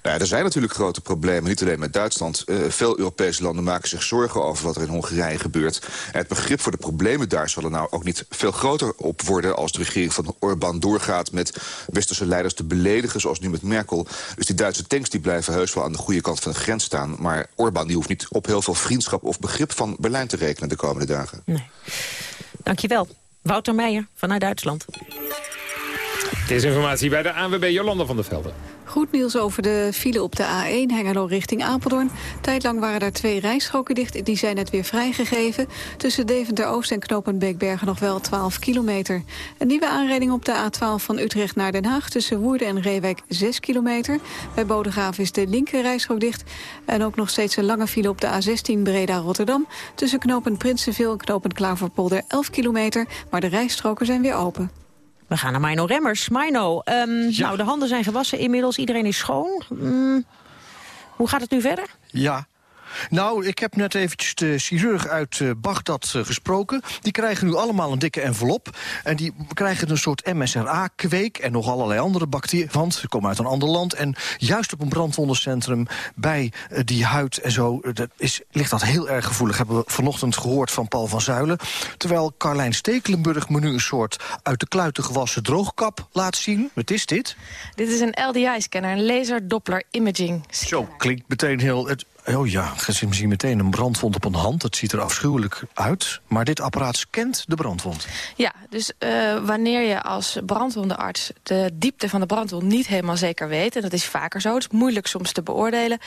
Nou ja, er zijn natuurlijk grote problemen, niet alleen met Duitsland. Uh, veel Europese landen maken zich zorgen over wat er in Hongarije gebeurt. En het begrip voor de problemen daar zal er nou ook niet veel groter op worden... als de regering van Orbán doorgaat met westerse leiders te beledigen... zoals nu met Merkel. Dus die Duitse tanks die blijven heus wel aan de goede kant van de grens staan. Maar Orbán die hoeft niet op heel veel vriendschap of begrip van Berlijn te rekenen de komende dagen. Nee. Dankjewel. Wouter Meijer vanuit Duitsland. Het is informatie bij de ANWB Jolanda van der Velden. Goed nieuws over de file op de A1 Hengelo richting Apeldoorn. Tijdlang waren daar twee rijstroken dicht. Die zijn net weer vrijgegeven. Tussen Deventer-Oost en Knopenbeekbergen nog wel 12 kilometer. Een nieuwe aanrijding op de A12 van Utrecht naar Den Haag... tussen Woerden en Reewijk 6 kilometer. Bij Bodegraven is de linker rijstrook dicht. En ook nog steeds een lange file op de A16 Breda-Rotterdam. Tussen knopen Prinsenveel en knopen Klaverpolder 11 kilometer. Maar de rijstroken zijn weer open. We gaan naar Mino Remmers. Mino, um, nou, de handen zijn gewassen inmiddels. Iedereen is schoon. Mm, hoe gaat het nu verder? Ja, nou, ik heb net eventjes de chirurg uit uh, Bagdad uh, gesproken. Die krijgen nu allemaal een dikke envelop. En die krijgen een soort MSRA-kweek en nog allerlei andere bacteriën. Want ze komen uit een ander land. En juist op een brandwondencentrum bij uh, die huid en zo... dat is, ligt dat heel erg gevoelig. Hebben we vanochtend gehoord van Paul van Zuilen. Terwijl Carlijn Stekelenburg me nu een soort uit de kluiten gewassen droogkap laat zien. Wat is dit? Dit is een LDI-scanner, een laser Doppler imaging scanner. Zo, klinkt meteen heel... Het, Oh ja, gezien misschien meteen een brandwond op een hand. Het ziet er afschuwelijk uit. Maar dit apparaat scant de brandwond. Ja, dus uh, wanneer je als brandwondenarts de diepte van de brandwond niet helemaal zeker weet... en dat is vaker zo, het is moeilijk soms te beoordelen...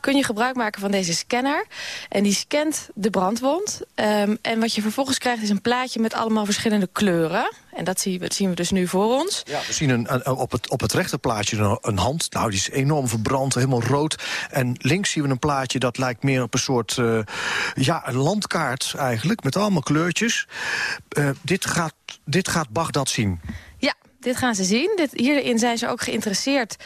kun je gebruik maken van deze scanner. En die scant de brandwond. Um, en wat je vervolgens krijgt is een plaatje met allemaal verschillende kleuren... En dat zien we, dus nu voor ons. Ja, we zien een, op, het, op het rechterplaatje een, hand. Nou, die is enorm verbrand, helemaal rood. En links zien we een plaatje dat lijkt meer op een soort uh, ja, een landkaart eigenlijk. Met allemaal kleurtjes. Uh, dit, gaat, dit gaat Bagdad zien. Dit gaan ze zien. Dit, hierin zijn ze ook geïnteresseerd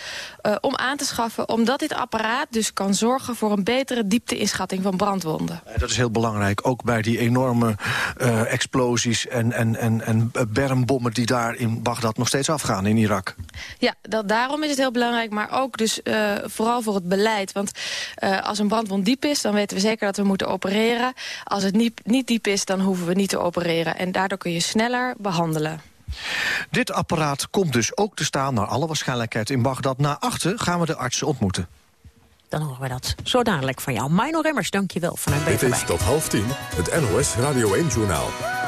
uh, om aan te schaffen... omdat dit apparaat dus kan zorgen voor een betere diepteinschatting van brandwonden. Dat is heel belangrijk, ook bij die enorme uh, explosies en, en, en, en bermbommen... die daar in Bagdad nog steeds afgaan, in Irak. Ja, dat, daarom is het heel belangrijk, maar ook dus uh, vooral voor het beleid. Want als een brandwond diep is, dan weten we zeker dat we moeten opereren. Als het niet, niet diep is, dan hoeven we niet te opereren. En daardoor kun je sneller behandelen. Dit apparaat komt dus ook te staan, naar alle waarschijnlijkheid in Bagdad. Na achter gaan we de artsen ontmoeten. Dan horen we dat zo dadelijk van jou. Mino Remmers, dank je wel vanuit Dit is tot half tien, het NOS Radio 1-journaal.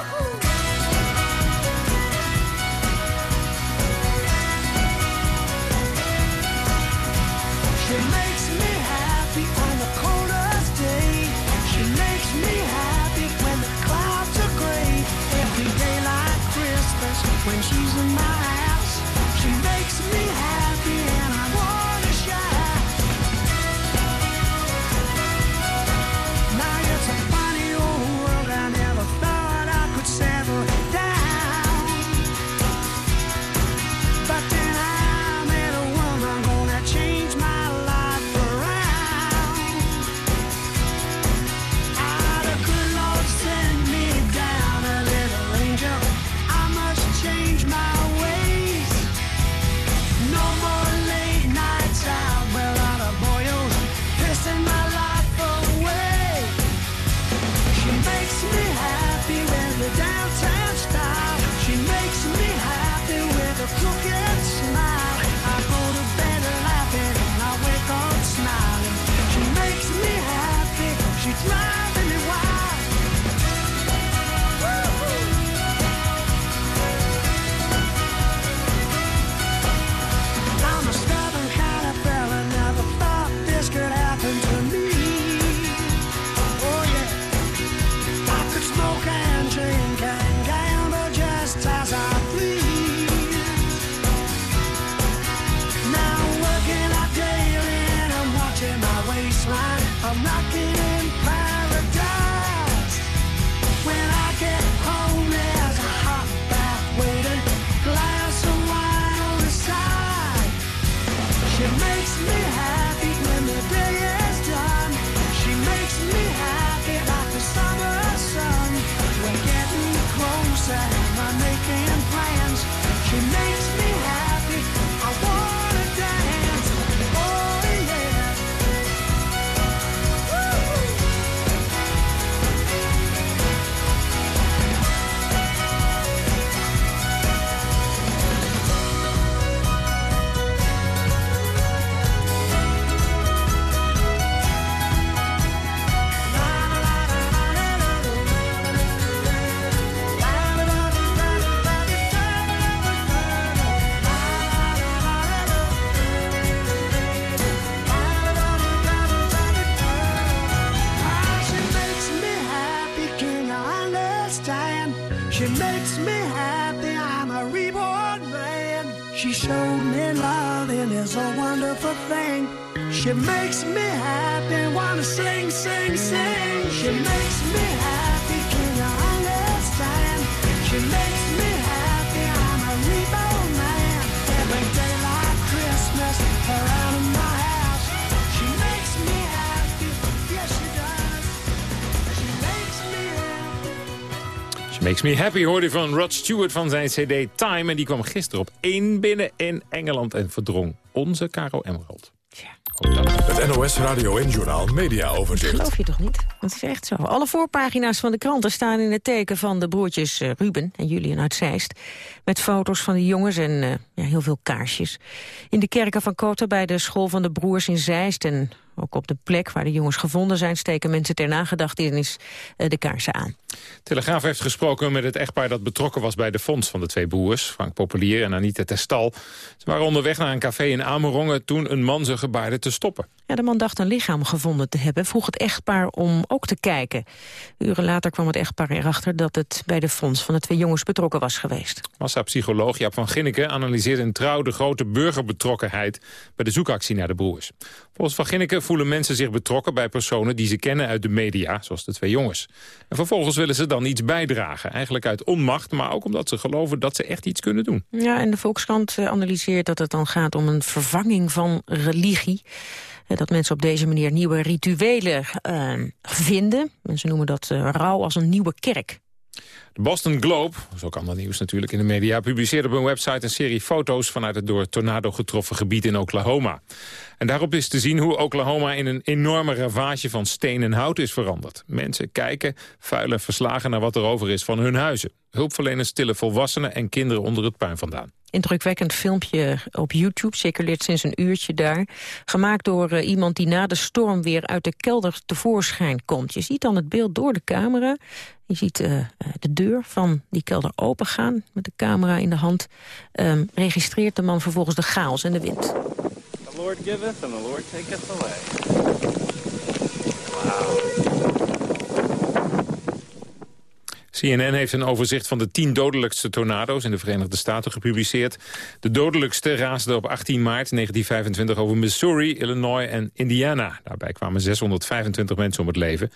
Me Happy hoorde van Rod Stewart van zijn cd Time. En die kwam gisteren op één binnen in Engeland en verdrong onze Caro Emerald. Het NOS Radio en Journaal Media Overzicht. Geloof je toch niet? Dat is echt zo. Alle voorpagina's van de kranten staan in het teken van de broertjes eh, Ruben en Julian uit Zeist. Met foto's van de jongens en eh, ja, heel veel kaarsjes. In de kerken van Kota bij de school van de broers in Zeist... en ook op de plek waar de jongens gevonden zijn... steken mensen ter nagedachtenis eh, de kaarsen aan. Telegraaf heeft gesproken met het echtpaar dat betrokken was bij de fonds van de twee broers, Frank Populier en Anita Testal. Ze waren onderweg naar een café in Amerongen toen een man ze gebaarde te stoppen. Ja, de man dacht een lichaam gevonden te hebben, vroeg het echtpaar om ook te kijken. Uren later kwam het echtpaar erachter dat het bij de fonds van de twee jongens betrokken was geweest. Massa-psycholoog Jaap van Ginneken analyseert in trouw de grote burgerbetrokkenheid bij de zoekactie naar de broers. Volgens Van Ginneken voelen mensen zich betrokken bij personen die ze kennen uit de media, zoals de twee jongens. En vervolgens willen ze dan iets bijdragen. Eigenlijk uit onmacht, maar ook omdat ze geloven dat ze echt iets kunnen doen. Ja, en de Volkskrant eh, analyseert dat het dan gaat om een vervanging van religie. Eh, Dat mensen op deze manier nieuwe rituelen eh, vinden. Mensen noemen dat eh, rouw als een nieuwe kerk. De Boston Globe, is ook ander nieuws natuurlijk in de media... publiceert op hun website een serie foto's vanuit het door tornado getroffen gebied in Oklahoma. En daarop is te zien hoe Oklahoma in een enorme ravage van steen en hout is veranderd. Mensen kijken, vuilen verslagen naar wat er over is van hun huizen. Hulpverleners stillen volwassenen en kinderen onder het puin vandaan. Indrukwekkend filmpje op YouTube, circuleert sinds een uurtje daar. Gemaakt door eh, iemand die na de storm weer uit de kelder tevoorschijn komt. Je ziet dan het beeld door de camera. Je ziet eh, eh, de deur van die kelder opengaan met de camera in de hand. Ehm, registreert de man vervolgens de chaos en de wind. The Lord giveth and the Lord taketh away. CNN heeft een overzicht van de tien dodelijkste tornado's in de Verenigde Staten gepubliceerd. De dodelijkste raasde op 18 maart 1925 over Missouri, Illinois en Indiana. Daarbij kwamen 625 mensen om het leven.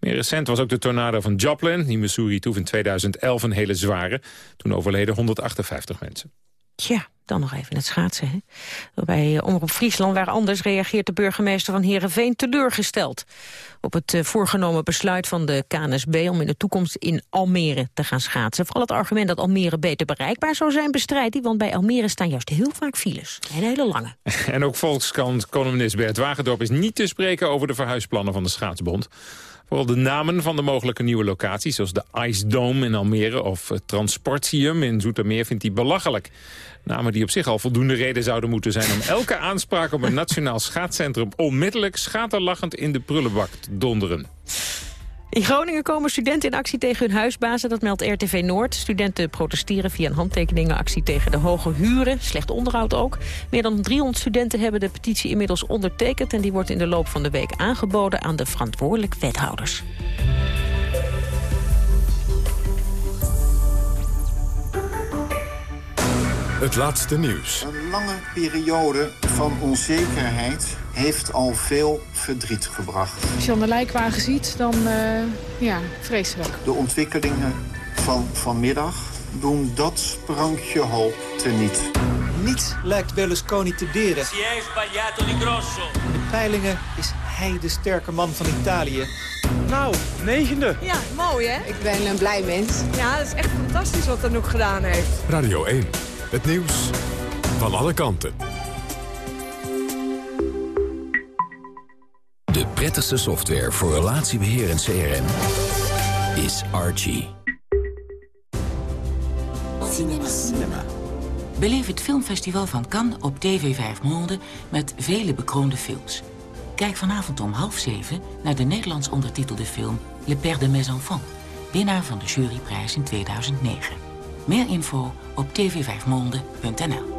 Meer recent was ook de tornado van Joplin, die Missouri troef in 2011 een hele zware. Toen overleden 158 mensen. Tja, dan nog even het schaatsen. Hè? Bij eh, Omroep Friesland waar anders reageert de burgemeester van Heerenveen teleurgesteld. Op het eh, voorgenomen besluit van de KNSB om in de toekomst in Almere te gaan schaatsen. Vooral het argument dat Almere beter bereikbaar zou zijn bestrijdt hij. Want bij Almere staan juist heel vaak files. En hele lange. En ook Volkskrant-columnist Bert Wagendorp is niet te spreken over de verhuisplannen van de Schaatsbond. Vooral de namen van de mogelijke nieuwe locaties, zoals de Ice Dome in Almere of het Transportium in Zoetermeer, vindt hij belachelijk. Namen die op zich al voldoende reden zouden moeten zijn om elke aanspraak op een nationaal schaatscentrum onmiddellijk schaterlachend in de prullenbak te donderen. In Groningen komen studenten in actie tegen hun huisbazen, dat meldt RTV Noord. Studenten protesteren via een handtekeningenactie tegen de hoge huren, slecht onderhoud ook. Meer dan 300 studenten hebben de petitie inmiddels ondertekend... en die wordt in de loop van de week aangeboden aan de verantwoordelijk wethouders. Het laatste nieuws. Een lange periode van onzekerheid heeft al veel verdriet gebracht. Als je dan de lijkwagen ziet, dan eh, ja, vreselijk. De ontwikkelingen van vanmiddag doen dat sprankje hoop teniet. Niets lijkt Berlusconi te deren. Si è sbagliato di grosso. In de peilingen is hij de sterke man van Italië. Nou, negende. Ja, mooi hè? Ik ben een blij mens. Ja, het is echt fantastisch wat Anouk gedaan heeft. Radio 1. Het nieuws van alle kanten. De prettigste software voor relatiebeheer en CRM is Archie. Cinema. Beleef het filmfestival van Cannes op TV 5 Monde met vele bekroonde films. Kijk vanavond om half zeven naar de Nederlands ondertitelde film Le Père de mes enfants, winnaar van de juryprijs in 2009. Meer info op tv5monde.nl.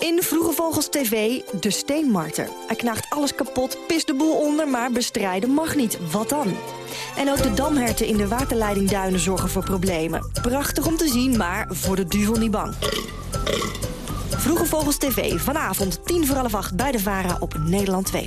In Vroege Vogels TV, de steenmarter. Hij knaagt alles kapot, pist de boel onder, maar bestrijden mag niet. Wat dan? En ook de damherten in de waterleidingduinen zorgen voor problemen. Prachtig om te zien, maar voor de duvel niet bang. Vroege Vogels TV, vanavond 10 voor half 8 bij de VARA op Nederland 2.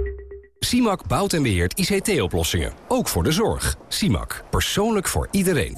CIMAC bouwt en beheert ICT-oplossingen. Ook voor de zorg. CIMAC. Persoonlijk voor iedereen.